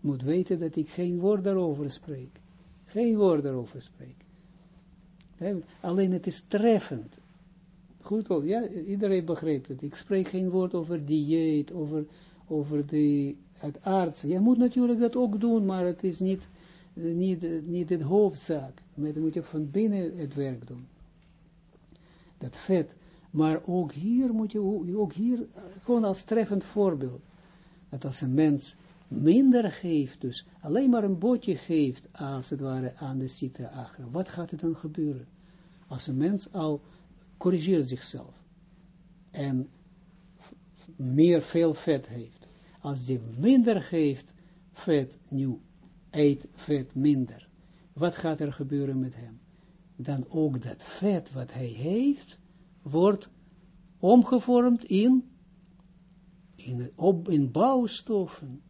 moet weten dat ik geen woord daarover spreek. Geen woord daarover spreek. Alleen het is treffend. Goed, ja, iedereen begreep het. Ik spreek geen woord over dieet, over over de, het arts. Je moet natuurlijk dat ook doen, maar het is niet, niet, niet het hoofdzaak. Maar dan moet je van binnen het werk doen. Dat vet. Maar ook hier moet je, ook hier, gewoon als treffend voorbeeld. Dat als een mens minder geeft, dus alleen maar een botje geeft, als het ware, aan de citra achter. Wat gaat er dan gebeuren? Als een mens al corrigeert zichzelf. En meer veel vet heeft als die minder geeft vet nu, eet vet minder, wat gaat er gebeuren met hem? Dan ook dat vet wat hij heeft, wordt omgevormd in, in, op, in bouwstoffen.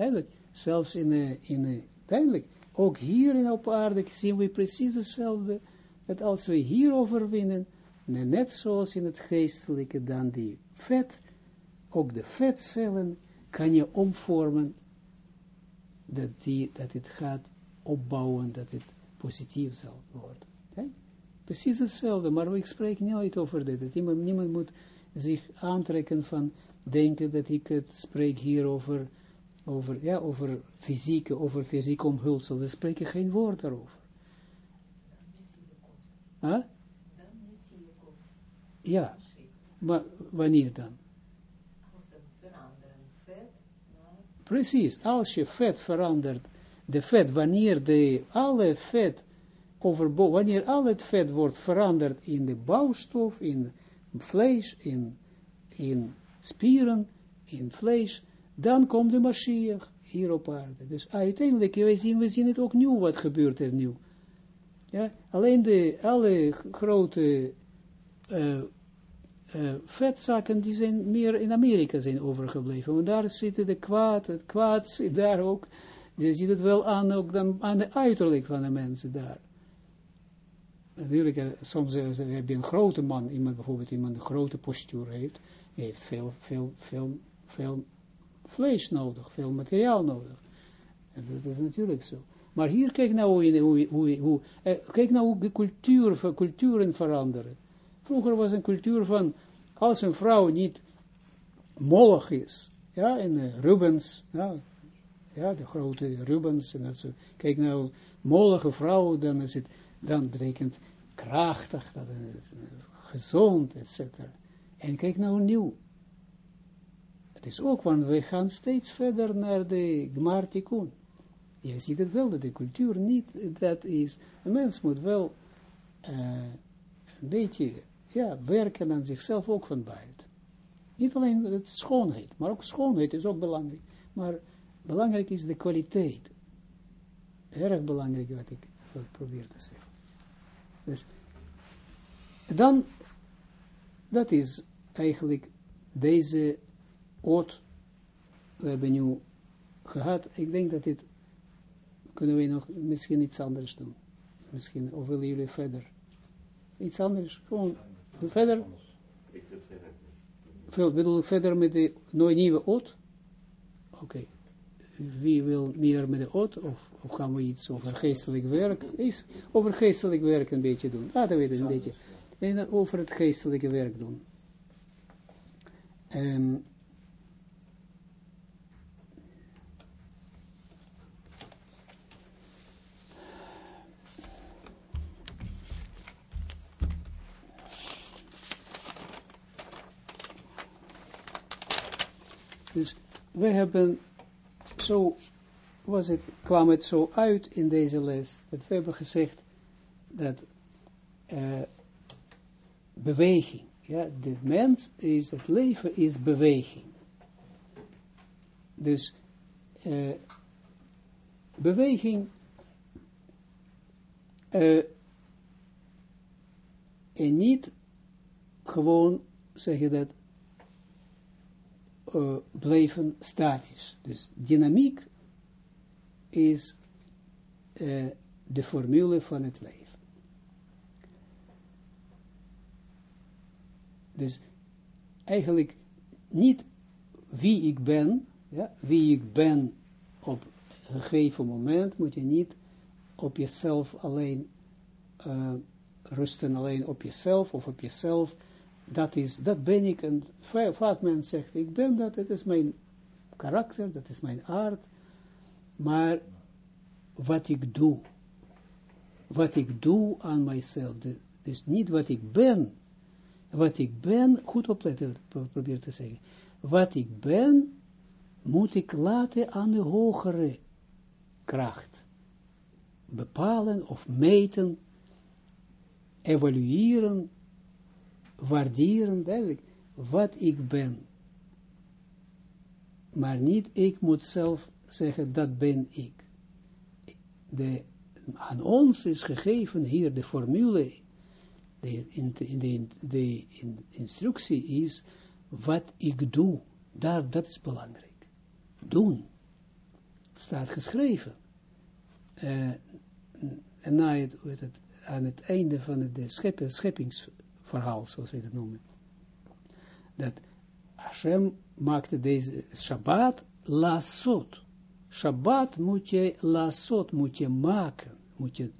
Duidelijk, zelfs in, in, duidelijk, ook hier in op aarde zien we precies hetzelfde, dat als we hier overwinnen, net zoals in het geestelijke, dan die vet, ook de vetcellen, kan je omvormen dat, die, dat het gaat opbouwen, dat het positief zal worden. Precies hetzelfde, maar ik spreek nooit over dit. Dat iemand, niemand moet zich aantrekken van denken dat ik het spreek hier over, over, ja, over fysieke, over fysiek omhulsel. We spreken geen woord daarover. Huh? Ja, maar wanneer dan? Precies, als je vet verandert, de vet, wanneer de, alle vet, wanneer al het vet wordt veranderd in de bouwstof, in vlees, in, in spieren, in vlees, dan komt de Mashiach hier op aarde. Dus uiteindelijk, we zien, we zien het ook nu, wat gebeurt er nu. Ja, alleen de, alle grote uh, vetzakken die zijn meer in Amerika zijn overgebleven. Want daar zitten de kwaad, het kwaad zit daar ook. Je ziet het wel aan, ook dan, aan de uiterlijk van de mensen daar. Natuurlijk, uh, soms heb je een grote man, iemand bijvoorbeeld iemand een grote postuur heeft, heeft veel, veel, veel, veel vlees nodig, veel materiaal nodig. En dat is natuurlijk zo. Maar hier, kijk nou hoe, hoe, hoe, kijk nou hoe de cultuur, culturen veranderen. Vroeger was een cultuur van, als een vrouw niet mollig is, ja, en uh, Rubens, ja, ja, de grote Rubens, en dat zo, kijk nou, mollige vrouw, dan is het, dan betekent krachtig, dat is, gezond, etc. En kijk nou nieuw. Het is ook, want we gaan steeds verder naar de Gmar Tikkun. Je ziet het wel, dat de cultuur niet, dat is, een mens moet wel uh, een beetje, ja, werken aan zichzelf ook van buiten. Niet alleen het schoonheid, maar ook schoonheid is ook belangrijk. Maar belangrijk is de kwaliteit. Erg belangrijk wat ik probeer te zeggen. Dus, dan, dat is eigenlijk deze oot, we hebben nu gehad, ik denk dat dit, kunnen we nog misschien iets anders doen. Misschien, of willen jullie verder? Iets anders, gewoon, verder? Ik wil verder. Veel, bedoel ik verder met de nieuwe oot? Oké. Wie wil meer met de oot, of, of gaan we iets over geestelijk werk? Is over geestelijk werk een beetje doen. Laten we het een beetje. En over het geestelijke werk doen. Um, Dus we hebben, zo was het, kwam het zo uit in deze les, dat we hebben gezegd dat uh, beweging, ja, de mens is, het leven is beweging. Dus uh, beweging uh, en niet gewoon, zeg je dat, uh, blijven statisch. Dus dynamiek is uh, de formule van het leven. Dus eigenlijk niet wie ik ben, ja, wie ik ben op een gegeven moment, moet je niet op jezelf alleen uh, rusten, alleen op jezelf of op jezelf dat is, dat ben ik, en vaak men zegt, ik ben dat, het is mijn karakter, dat is mijn aard, maar wat ik doe, wat ik doe aan mijzelf, dus niet wat ik ben, wat ik ben, goed opletten, probeer te zeggen, wat ik ben, moet ik laten aan de hogere kracht bepalen of meten, evalueren, waarderen, duidelijk, wat ik ben. Maar niet, ik moet zelf zeggen, dat ben ik. De, aan ons is gegeven hier de formule, de, in, de, de, instructie is, wat ik doe, daar, dat is belangrijk. Doen. Staat geschreven. Uh, en na het, het, aan het einde van de scheppings verhaal, zoals we het noemen. Dat Hashem maakte deze Shabbat lasot. Shabbat moet je lasot, moet je maken, moet je,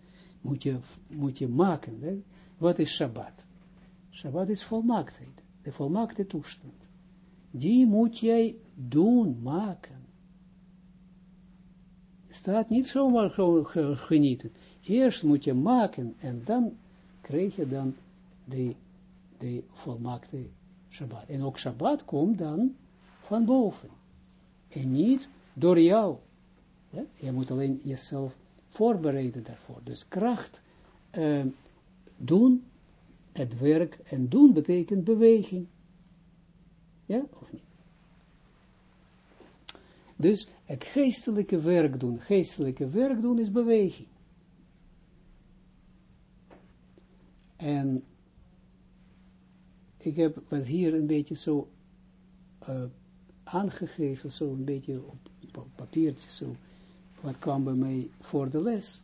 moet je, moet je maken. Hè? Wat is Shabbat? Shabbat is volmaaktheid, de volmaakte toestand. Die moet jij doen, maken. Staat niet zomaar gewoon genieten. Eerst moet je maken en dan krijg je dan de, de volmaakte Shabbat. En ook Shabbat komt dan van boven. En niet door jou. Je moet alleen jezelf voorbereiden daarvoor. Dus kracht uh, doen, het werk en doen betekent beweging. Ja, of niet? Dus het geestelijke werk doen, geestelijke werk doen is beweging. En ik heb wat hier een beetje zo uh, aangegeven, zo een beetje op, papiertje, zo, wat kwam bij mij voor de les,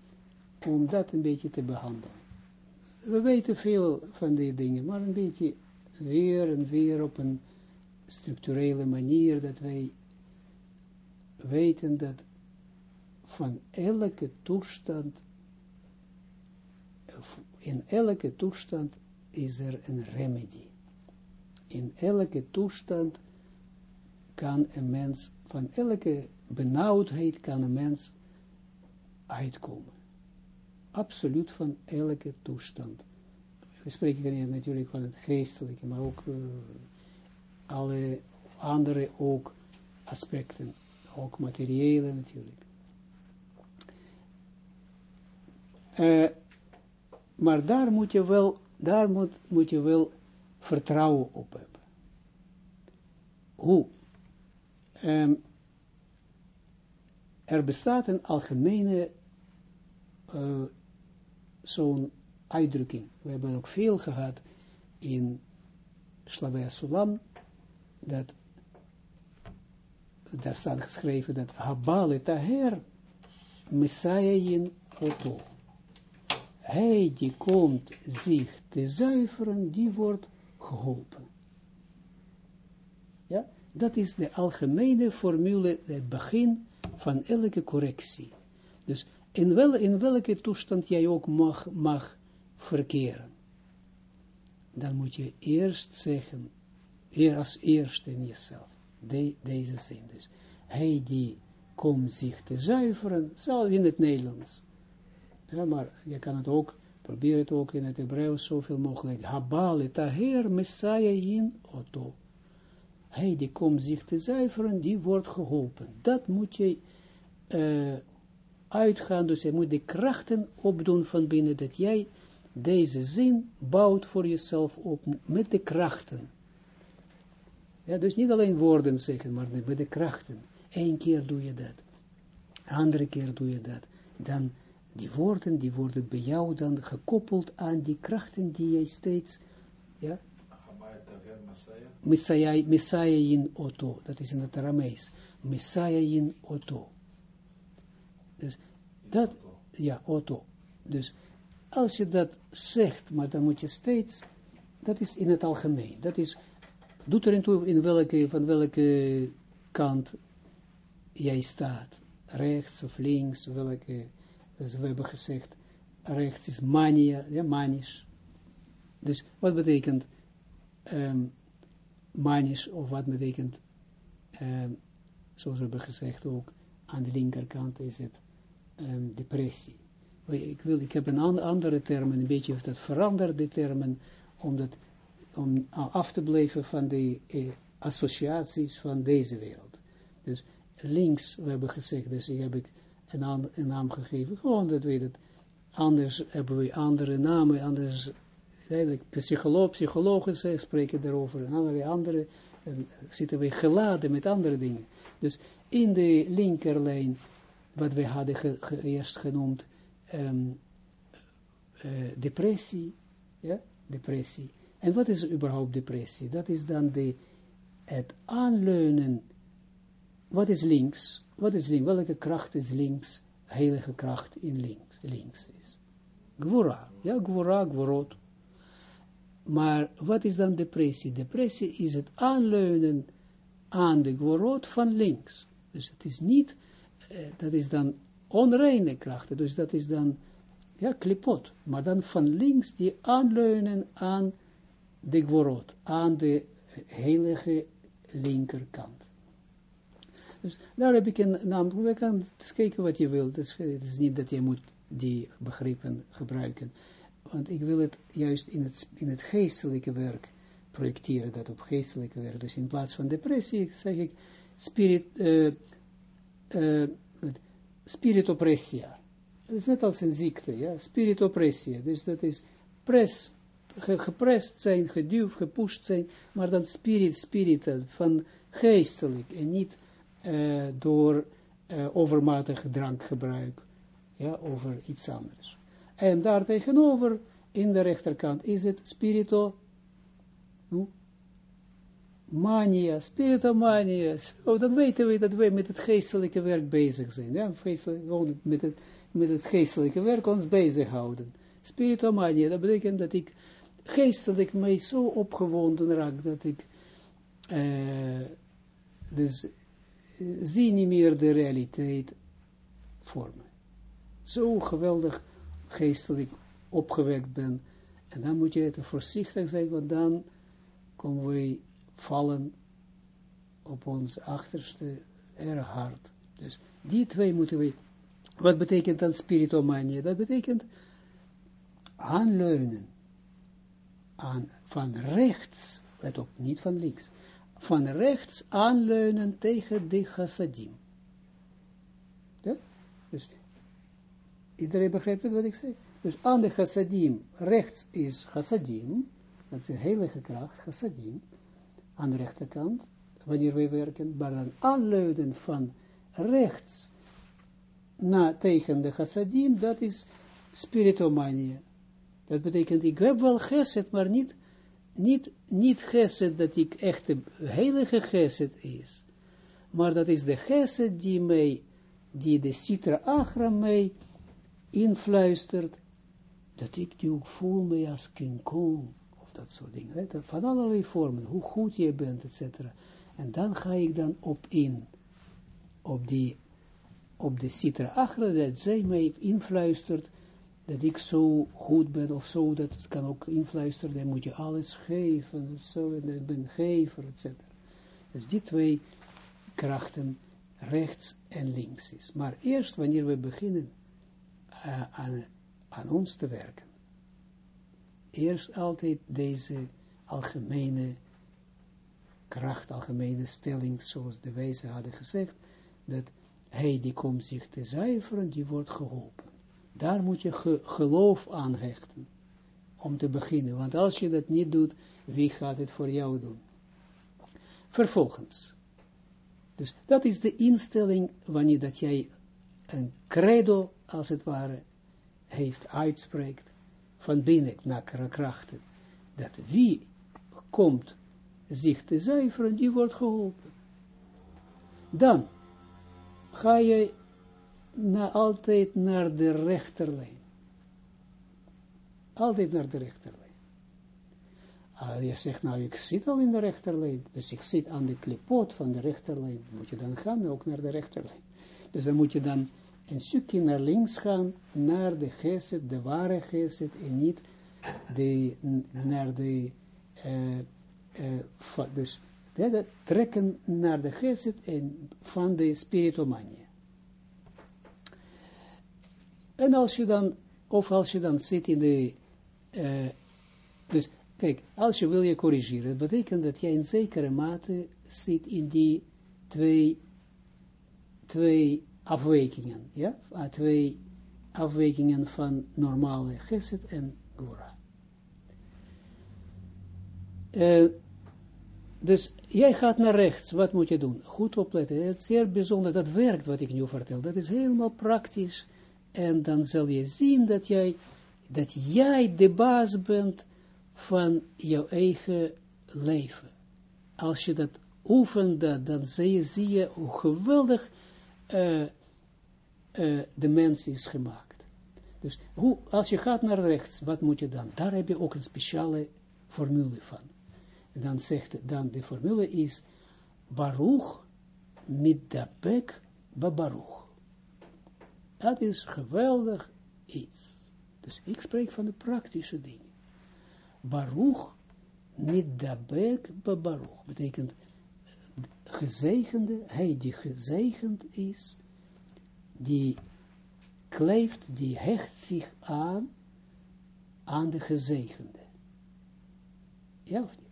om dat een beetje te behandelen. We weten veel van die dingen, maar een beetje weer en weer op een structurele manier, dat wij weten dat van elke toestand, in elke toestand is er een remedie in elke toestand kan een mens, van elke benauwdheid kan een mens uitkomen. Absoluut van elke toestand. we spreken hier natuurlijk van het geestelijke, maar ook uh, alle andere ook aspecten, ook materiële natuurlijk. Uh, maar daar moet je wel, daar moet, moet je wel vertrouwen op hebben. Hoe? Um, er bestaat een algemene uh, zo'n uitdrukking. We hebben ook veel gehad in Slavia Sulam, dat daar staat geschreven dat Habale Taher Messiahin Oto. Hij die komt zich te zuiveren, die wordt geholpen. Ja, dat is de algemene formule, het begin van elke correctie. Dus in, in welke toestand jij ook mag, mag verkeren, dan moet je eerst zeggen, eer als eerste in jezelf, de, deze zin dus. Hij die komt zich te zuiveren, zo in het Nederlands. Maar je kan het ook, probeer het ook in het Hebreeuws zoveel mogelijk. Habale Messiah in Otto. Hij die komt zich te zuiveren, die wordt geholpen. Dat moet je uh, uitgaan, dus je moet de krachten opdoen van binnen, dat jij deze zin bouwt voor jezelf op met de krachten. Ja, dus niet alleen woorden zeggen, maar met de krachten. Eén keer doe je dat. Andere keer doe je dat. Dan die woorden, die worden bij jou dan gekoppeld aan die krachten die jij steeds, ja, Messiah, in Otto, dat is in het Aramees. Messiah in Otto. Dus dat, ja, Otto. Dus als je dat zegt, maar dan moet je steeds, dat is in het algemeen, dat is, doet er in toe in welke, van welke kant jij staat, rechts of links, welke, dus we hebben gezegd, rechts is mania, ja, manisch. Dus wat betekent um, manisch, of wat betekent, um, zoals we hebben gezegd ook, aan de linkerkant is het um, depressie. Ik, wil, ik heb een andere termen, een beetje dat veranderde termen, omdat, om af te blijven van de eh, associaties van deze wereld. Dus links, we hebben gezegd, dus hier heb ik een naam, een naam gegeven, gewoon dat we het, anders hebben we andere namen, anders, eigenlijk psycholoog, psychologen spreken daarover, en andere, andere, en zitten we geladen met andere dingen. Dus in de linkerlijn wat we hadden eerst genoemd, um, uh, depressie, ja, depressie. En wat is überhaupt depressie? Dat is dan de, het aanleunen, wat is links? Wat is links? Welke kracht is links? Heilige kracht in links, links is. Gwora, ja, gwora, gworot. Maar wat is dan depressie? Depressie is het aanleunen aan de gworot van links. Dus het is niet eh, dat is dan onreine krachten, dus dat is dan, ja, klipot, maar dan van links die aanleunen aan de gworot, aan de heilige linkerkant. Dus daar heb ik een naam, we kan kijken wat je wilt, het is, niet dat je moet die begrippen gebruiken, want ik wil het juist in het, in het geestelijke werk projecteren, dat op geestelijke werk, dus in plaats van depressie zeg ik spirit, uh, uh, spiritopressia. Dat is net als een ziekte, ja, spiritopressia. Dus dat is pres, ge, geprest zijn, geduwd, gepusht zijn, maar dan spirit, spirit van geestelijk en niet uh, door uh, overmatig drankgebruik, ja, over iets anders. En daar tegenover, in de rechterkant, is het spirito, mania, spiritomania. Oh, dan weten we dat wij met het geestelijke werk bezig zijn. Ja, gewoon met het, met het geestelijke werk ons bezighouden. Spiritomania, dat betekent dat ik geestelijk mij zo opgewonden raak, dat ik uh, dus zie niet meer de realiteit voor me. Zo geweldig geestelijk opgewekt ben. En dan moet je het voorzichtig zijn, want dan komen we vallen op ons achterste erg hard. Dus die twee moeten we, wat betekent dan spiritomania? Dat betekent aanleunen aan, van rechts, let op, niet van links, van rechts aanleunen tegen de chassadim. Dus, iedereen begrijpt wat ik zeg? Dus aan de chassadim, rechts is chassadim, dat is een heilige kracht, chassadim, aan de rechterkant, wanneer wij werken, maar dan aanleunen van rechts na, tegen de chassadim, dat is spiritomania. Dat betekent, ik heb wel geset, maar niet, niet, niet geset dat ik echt de heilige geset is. Maar dat is de geset die mij, die de citra agra mij influistert, dat ik nu voel me als King Kong, of dat soort dingen, dat van allerlei vormen, hoe goed je bent, etc. En dan ga ik dan op in, op die, op de citra agra, dat zij mij influistert, dat ik zo goed ben, of zo, dat het kan ook influisteren, dan moet je alles geven, zo, en ik ben gever, etc. Dus die twee krachten, rechts en links is. Maar eerst, wanneer we beginnen uh, aan, aan ons te werken, eerst altijd deze algemene kracht, algemene stelling, zoals de wijze hadden gezegd, dat hij die komt zich te zuiveren, die wordt geholpen. Daar moet je geloof aan hechten, om te beginnen. Want als je dat niet doet, wie gaat het voor jou doen? Vervolgens. Dus dat is de instelling wanneer dat jij een credo, als het ware, heeft, uitspreekt, van binnen naar krachten. Dat wie komt zich te zuiveren, die wordt geholpen. Dan ga je na, altijd naar de rechterlijn. Altijd naar de rechterlijn. Uh, je zegt, nou, ik zit al in de rechterlijn, dus ik zit aan de klipot van de rechterlijn. Moet je dan gaan, ook naar de rechterlijn. Dus dan moet je dan een stukje naar links gaan, naar de geset, de ware geset, en niet de, naar de, uh, uh, dus trekken naar de geset en van de spiritomanie. En als je dan, of als je dan zit in de, uh, dus kijk, als je wil je corrigeren, dat betekent dat jij in zekere mate zit in die twee, twee afwijkingen, ja, uh, twee afwijkingen van normale geset en gora. Uh, dus jij gaat naar rechts, wat moet je doen? Goed opletten, het is zeer bijzonder, dat werkt wat ik nu vertel, dat is helemaal praktisch, en dan zal je zien dat jij, dat jij de baas bent van jouw eigen leven. Als je dat oefent, dan zie je, zie je hoe geweldig uh, uh, de mens is gemaakt. Dus hoe, als je gaat naar rechts, wat moet je dan? Daar heb je ook een speciale formule van. Dan zegt, dan de formule is Baruch mit dabek baruch. Dat is geweldig iets. Dus ik spreek van de praktische dingen. Baruch, niet dabek, baruch. Betekent gezegende, hij die gezegend is, die kleeft, die hecht zich aan, aan de gezegende. Ja of niet?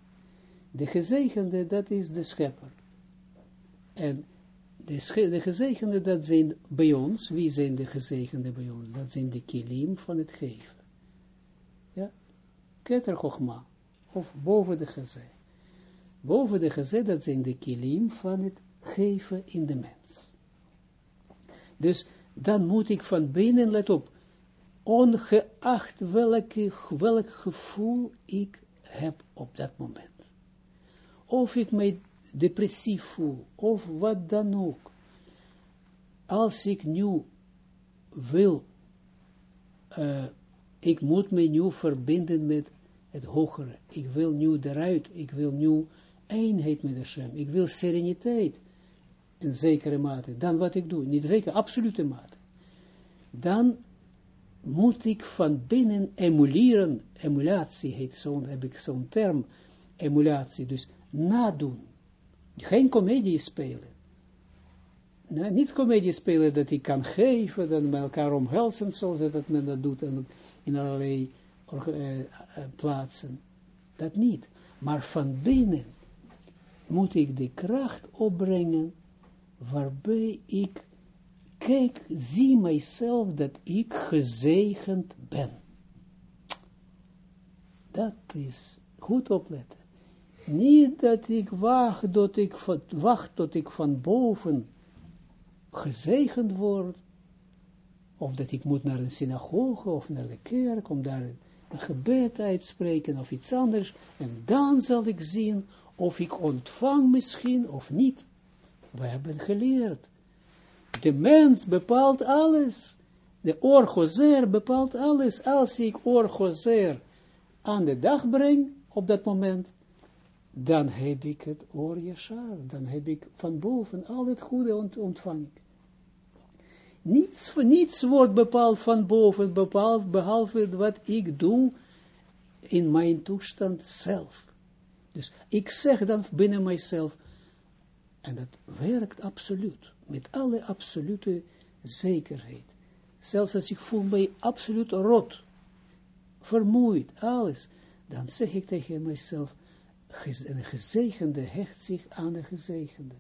De gezegende, dat is de schepper. En de, de gezegende, dat zijn bij ons, wie zijn de gezegende bij ons? Dat zijn de kilim van het geven. Ja, keter chogma, of boven de geze. Boven de geze, dat zijn de kilim van het geven in de mens. Dus dan moet ik van binnen, let op, ongeacht welke, welk gevoel ik heb op dat moment. Of ik mij depressief voel, of wat dan ook. Als ik nu wil, uh, ik moet me nu verbinden met het hogere. Ik wil nu eruit, ik wil nu eenheid met Hashem. Ik wil sereniteit in zekere mate. Dan wat ik doe, niet zeker, absolute mate. Dan moet ik van binnen emuleren, emulatie heet zo'n, heb ik zo'n term, emulatie, dus nadoen. Geen komedie spelen. Nee, niet komedie spelen dat ik kan geven, dan met elkaar omhelzen, zoals dat men dat doet in allerlei uh, uh, plaatsen. dat niet. Maar van binnen moet ik de kracht opbrengen, waarbij ik, kijk, zie mijzelf dat ik gezegend ben. Dat is goed opletten. Niet dat ik wacht tot ik, wacht tot ik van boven gezegend word, of dat ik moet naar een synagoge of naar de kerk, om daar een gebed uitspreken of iets anders, en dan zal ik zien of ik ontvang misschien of niet. We hebben geleerd. De mens bepaalt alles. De orgozer bepaalt alles. Als ik orgozer aan de dag breng, op dat moment, dan heb ik het oor Yeshar, dan heb ik van boven al het goede ont ontvangen. Niets, niets wordt bepaald van boven, bepaald, behalve wat ik doe in mijn toestand zelf. Dus ik zeg dan binnen mijzelf, en dat werkt absoluut, met alle absolute zekerheid. Zelfs als ik voel mij absoluut rot, vermoeid, alles, dan zeg ik tegen mijzelf, een gezegende hecht zich aan de gezegende.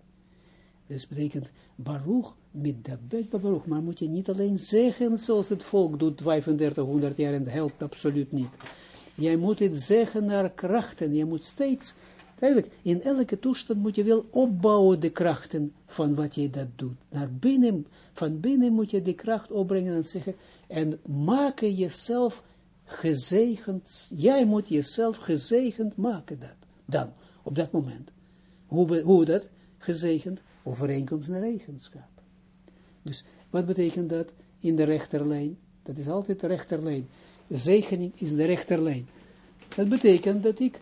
Dus betekent Baruch met de bed Baruch, maar moet je niet alleen zeggen zoals het volk doet 3500 jaar en helpt absoluut niet. Jij moet het zeggen naar krachten, je moet steeds, eigenlijk in elke toestand moet je wel opbouwen de krachten van wat je dat doet. Naar binnen, van binnen moet je de kracht opbrengen en zeggen, en maken jezelf gezegend, jij moet jezelf gezegend maken dat, dan, op dat moment. Hoe, hoe dat? Gezegend, overeenkomst naar eigenschap. Dus, wat betekent dat in de rechterlijn? Dat is altijd de rechterlijn. Zegening is de rechterlijn. Dat betekent dat ik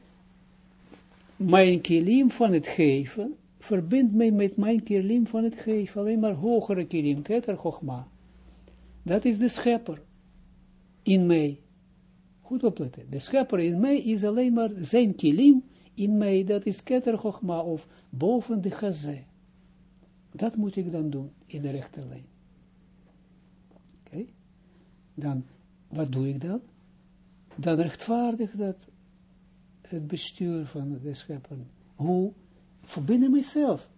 mijn kilim van het geven, verbind mij met mijn kilim van het geven, alleen maar hogere kilim, keter chogma. Dat is de schepper in mij goed opletten. De schepper in mij is alleen maar zijn kilim in mij, dat is keter of boven de gazé. Dat moet ik dan doen in de rechterlijn. Oké? Dan, wat doe ik dan? Dan rechtvaardig dat het bestuur van de schepper. Hoe? Voor binnen mijzelf.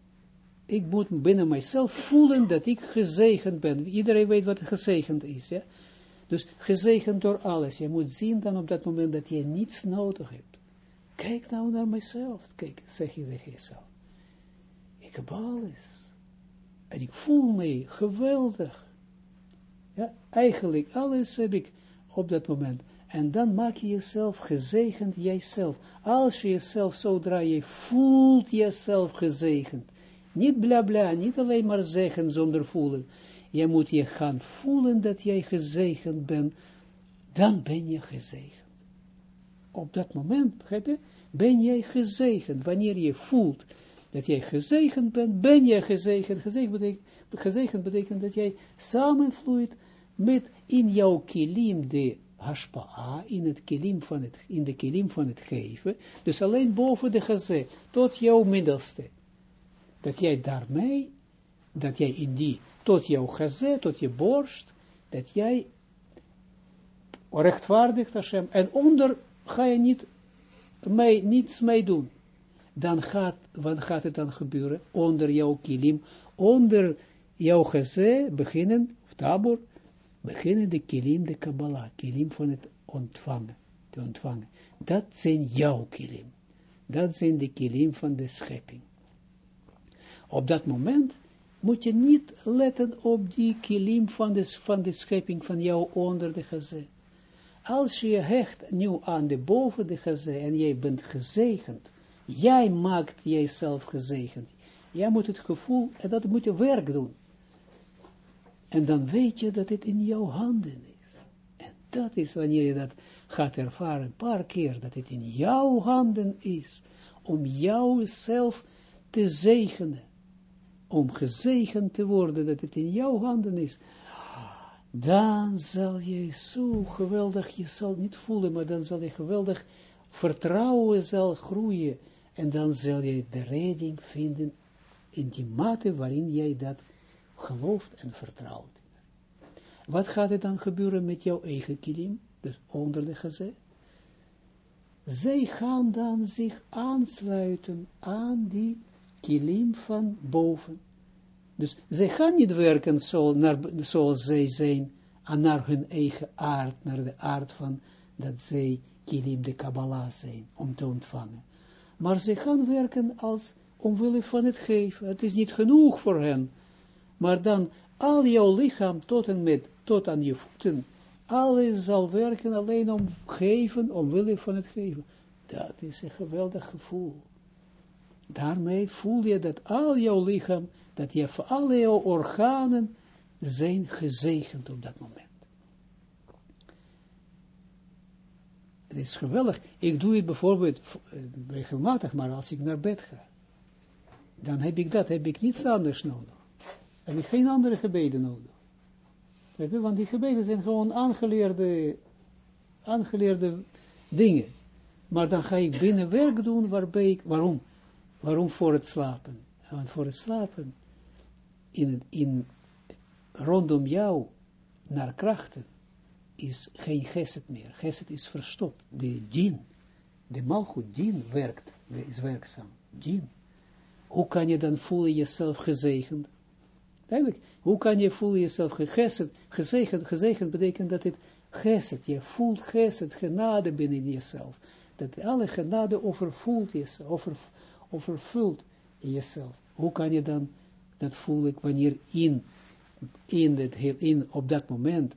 Ik moet binnen mijzelf voelen dat ik gezegend ben. Iedereen weet wat gezegend is, ja? Dus gezegend door alles. Je moet zien dan op dat moment dat je niets nodig hebt. Kijk nou naar mijzelf. Kijk, zeg je tegen jezelf. Ik heb alles. En ik voel me geweldig. Ja, eigenlijk alles heb ik op dat moment. En dan maak je jezelf gezegend, jijzelf. Als je jezelf zodra je voelt jezelf gezegend. Niet bla bla, niet alleen maar zeggen zonder voelen je moet je gaan voelen dat jij gezegend bent, dan ben je gezegend. Op dat moment, begrijp je, ben jij gezegend. Wanneer je voelt dat jij gezegend bent, ben je gezegend. Gezegend betekent, gezegend betekent dat jij samenvloeit met in jouw kilim de hashpa'a, in, het kilim van het, in de kilim van het geven, dus alleen boven de gezet, tot jouw middelste. Dat jij daarmee, dat jij in die tot jouw gezet, tot je borst, dat jij rechtvaardigt Hashem, en onder ga je niet niets mee doen. Dan gaat, wat gaat het dan gebeuren? Onder jouw kilim, onder jouw gezet beginnen, of tabor, beginnen de kilim, de Kabbalah, kilim van het ontvangen, te ontvangen. Dat zijn jouw kilim. Dat zijn de kilim van de schepping. Op dat moment moet je niet letten op die kilim van de, van de schepping van jou onder de gazé. Als je hecht nu aan de boven de gazé en jij bent gezegend, jij maakt jijzelf gezegend. Jij moet het gevoel, en dat moet je werk doen. En dan weet je dat het in jouw handen is. En dat is wanneer je dat gaat ervaren, een paar keer, dat het in jouw handen is, om jouzelf te zegenen om gezegend te worden, dat het in jouw handen is, dan zal je zo geweldig, je zal niet voelen, maar dan zal je geweldig vertrouwen zal groeien, en dan zal je de redding vinden in die mate waarin jij dat gelooft en vertrouwt. Wat gaat er dan gebeuren met jouw eigen kilim, dus onder de zij gaan dan zich aansluiten aan die kilim van boven. Dus zij gaan niet werken zo naar, zoals zij zijn, naar hun eigen aard, naar de aard van dat zij kilim de Kabbalah zijn, om te ontvangen. Maar zij gaan werken als omwille van het geven. Het is niet genoeg voor hen. Maar dan al jouw lichaam tot en met, tot aan je voeten, alles zal werken alleen om geven, omwille van het geven. Dat is een geweldig gevoel. Daarmee voel je dat al jouw lichaam, dat je voor alle jouw organen zijn gezegend op dat moment. Het is geweldig. Ik doe het bijvoorbeeld eh, regelmatig, maar als ik naar bed ga, dan heb ik dat, heb ik niets anders nodig. Heb ik geen andere gebeden nodig. Want die gebeden zijn gewoon aangeleerde, aangeleerde dingen. Maar dan ga ik binnen werk doen waarbij ik, waarom? Waarom voor het slapen? Want voor het slapen, in, in, rondom jou, naar krachten, is geen geset meer. Geset is verstopt. De djinn, de malgoed djinn werkt, is werkzaam. Djinn. Hoe kan je dan voelen jezelf gezegend? Eigenlijk, hoe kan je voelen jezelf geset, gezegend? Gezegend betekent dat het geset, je voelt geset, genade binnen jezelf. Dat alle genade overvoelt jezelf, over, overvult jezelf. Hoe kan je dan dat voelen wanneer in, in, het, in op dat moment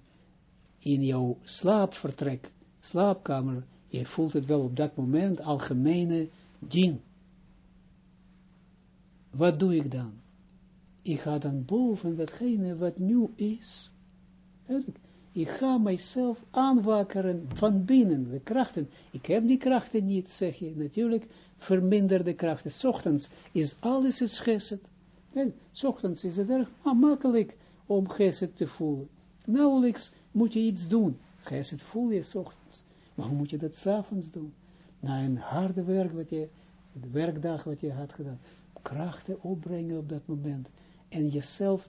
in jouw slaapvertrek, slaapkamer, je voelt het wel op dat moment, algemene dien. Wat doe ik dan? Ik ga dan boven datgene wat nieuw is. Ik ga mijzelf aanwakkeren van binnen, de krachten. Ik heb die krachten niet, zeg je. Natuurlijk, verminderde krachten. S ochtends is alles is geset. Ochtends is het erg makkelijk om geset te voelen. Nauwelijks moet je iets doen. Geset voel je ochtends. Maar hoe moet je dat s'avonds doen? Na een harde werk, wat je, de werkdag wat je had gedaan. Krachten opbrengen op dat moment. En jezelf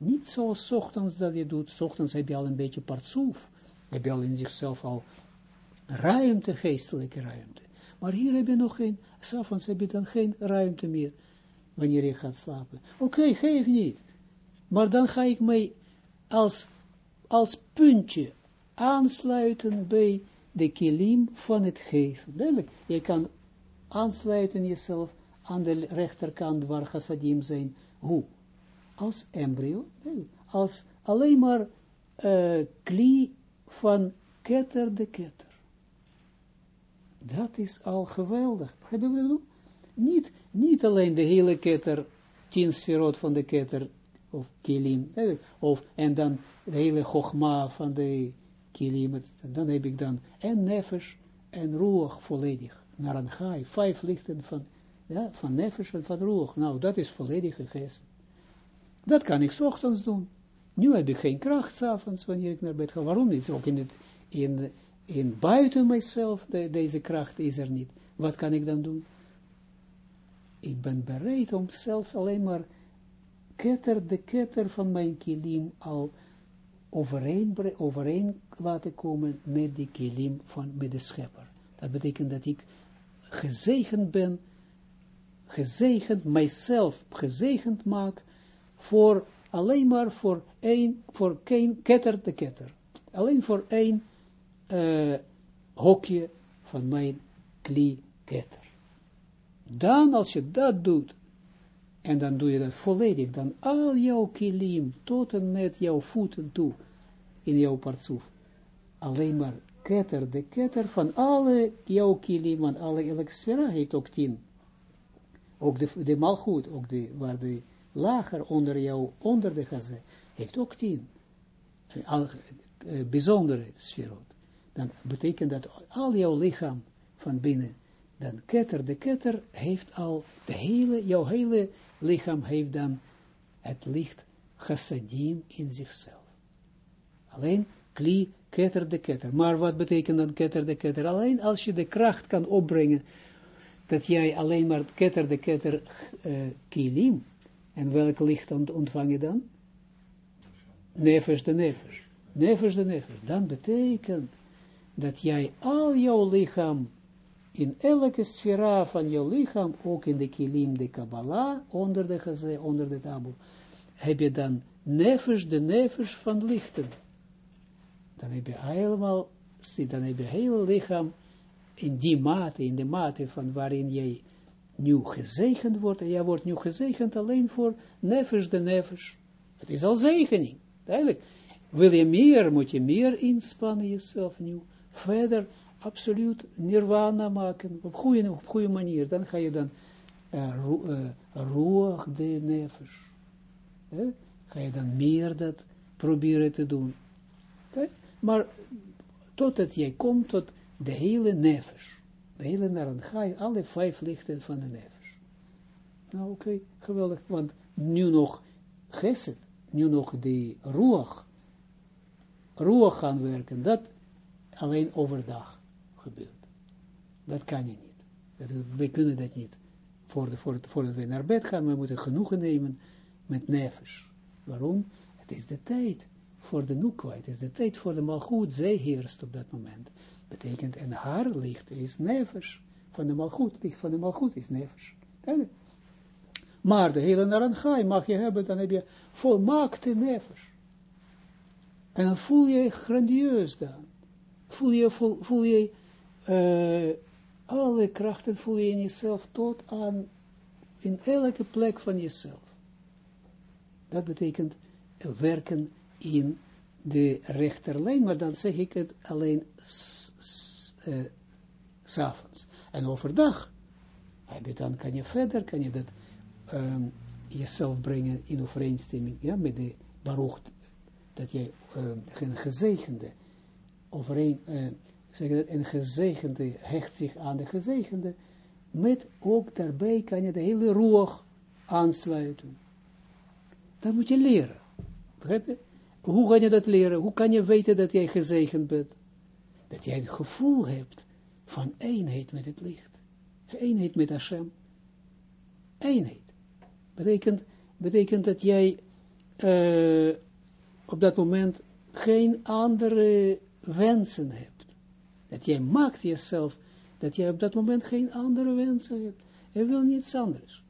niet zo s ochtends dat je doet. Ochtends heb je al een beetje partsoef. Heb je al in zichzelf al ruimte, geestelijke ruimte. Maar hier heb je nog geen, s'avonds heb je dan geen ruimte meer. Wanneer je gaat slapen. Oké, geef niet. Maar dan ga ik mij als als puntje aansluiten bij de kilim van het geven. Duidelijk, je kan aansluiten jezelf aan de rechterkant waar chassadim zijn. Hoe? Als embryo, als alleen maar uh, kli van ketter de ketter. Dat is al geweldig. Niet, niet alleen de hele ketter, tien sferot van de ketter, of kilim, of, en dan de hele chogma van de kilim, dan heb ik dan en nefesh en roeg volledig, naar een gai, vijf lichten van, ja, van nefesh en van roeg, nou dat is volledig gegeven. Dat kan ik ochtends doen. Nu heb ik geen kracht s'avonds wanneer ik naar bed ga. Waarom niet? Ook in, het, in, buiten mijzelf, de, deze kracht is er niet. Wat kan ik dan doen? Ik ben bereid om zelfs alleen maar ketter, de ketter van mijn kilim al overeen, overeen laten komen met die kilim van, met de schepper. Dat betekent dat ik gezegend ben, gezegend, mijzelf gezegend maak, voor, alleen maar voor één, voor geen, ketter de ketter. Alleen voor één uh, hokje van mijn kli ketter. Dan, als je dat doet, en dan doe je dat volledig, dan al jouw kilim, tot en met jouw voeten toe, in jouw partsoef. Alleen maar ketter, de ketter van alle jouw kilim, want alle elke heeft ook tien. Ook de, de malgoed, ook de, waar de lager onder jou, onder de gaze, heeft ook tien. Uh, bijzondere sferot. Dan betekent dat al jouw lichaam van binnen, dan ketter, de ketter heeft al, de hele, jouw hele lichaam heeft dan het licht chassadim in zichzelf. Alleen kli ketter de ketter. Maar wat betekent dan ketter de ketter? Alleen als je de kracht kan opbrengen, dat jij alleen maar ketter de ketter uh, kilim, en welk licht ontvang je dan? Nefesh de nefesh. Nefesh de nefesh. Dan betekent dat jij al jouw lichaam in elke sfera van je lichaam, ook in de kilim, de Kabbalah, onder de geze, onder de taboe, heb je dan nefesh, de nefesh van lichten. Dan heb je helemaal, dan heb je heel lichaam in die mate, in de mate van waarin jij nu gezegend wordt, en jij wordt nu gezegend alleen voor nefesh de nefesh. Het is al zegening, duidelijk. Wil je meer, moet je meer inspannen jezelf nu. Verder, absoluut nirvana maken, op goede, op goede manier. Dan ga je dan uh, de. Eh? Ga je dan meer dat proberen te doen. Okay? Maar totdat jij komt tot de hele nefesh. De hele naran. Ga je alle vijf lichten van de nefesh. Nou oké, geweldig. Want nu nog geset, nu nog die ruach roer gaan werken, dat alleen overdag gebeurt. Dat kan je niet. Dat, kunnen dat niet. Voor de, voor het, voordat we naar bed gaan, we moeten genoegen nemen met nevers. Waarom? Het is de tijd voor de nukwa, het is de tijd voor de malgoed, zij heerst op dat moment. Betekent, en haar licht is nevers. Van de malgoed, licht van de malgoed is nevers. Maar de hele naranjai mag je hebben, dan heb je volmaakte nevers. En dan voel je grandieus dan. Voel je, voel, voel je uh, alle krachten voel je in jezelf tot aan, in elke plek van jezelf. Dat betekent werken in de rechterlijn, maar dan zeg ik het alleen s'avonds. En overdag, dan kan je verder, kan je dat um, jezelf brengen in overeenstemming ja, met de baruch dat jij uh, een gezegende, overeen, uh, zeg dat, een gezegende hecht zich aan de gezegende, met ook daarbij kan je de hele roog aansluiten. Dat moet je leren. Begrijp je? Hoe kan je dat leren? Hoe kan je weten dat jij gezegend bent? Dat jij het gevoel hebt van eenheid met het licht. Eenheid met Hashem. Eenheid. Betekent, betekent dat jij uh, op dat moment geen andere wensen hebt. Dat jij maakt jezelf, dat jij op dat moment geen andere wensen hebt. Je wil niets anders.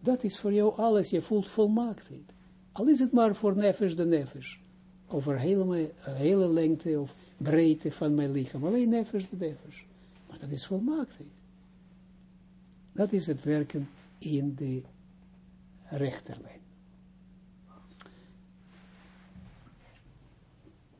Dat is voor jou alles, je voelt volmaaktheid. Al is het maar voor nefes de nefes. Over hele, hele lengte of breedte van mijn lichaam. Alleen nefes de nefes. Maar dat is volmaaktheid. Dat is het werken in de rechterlijn.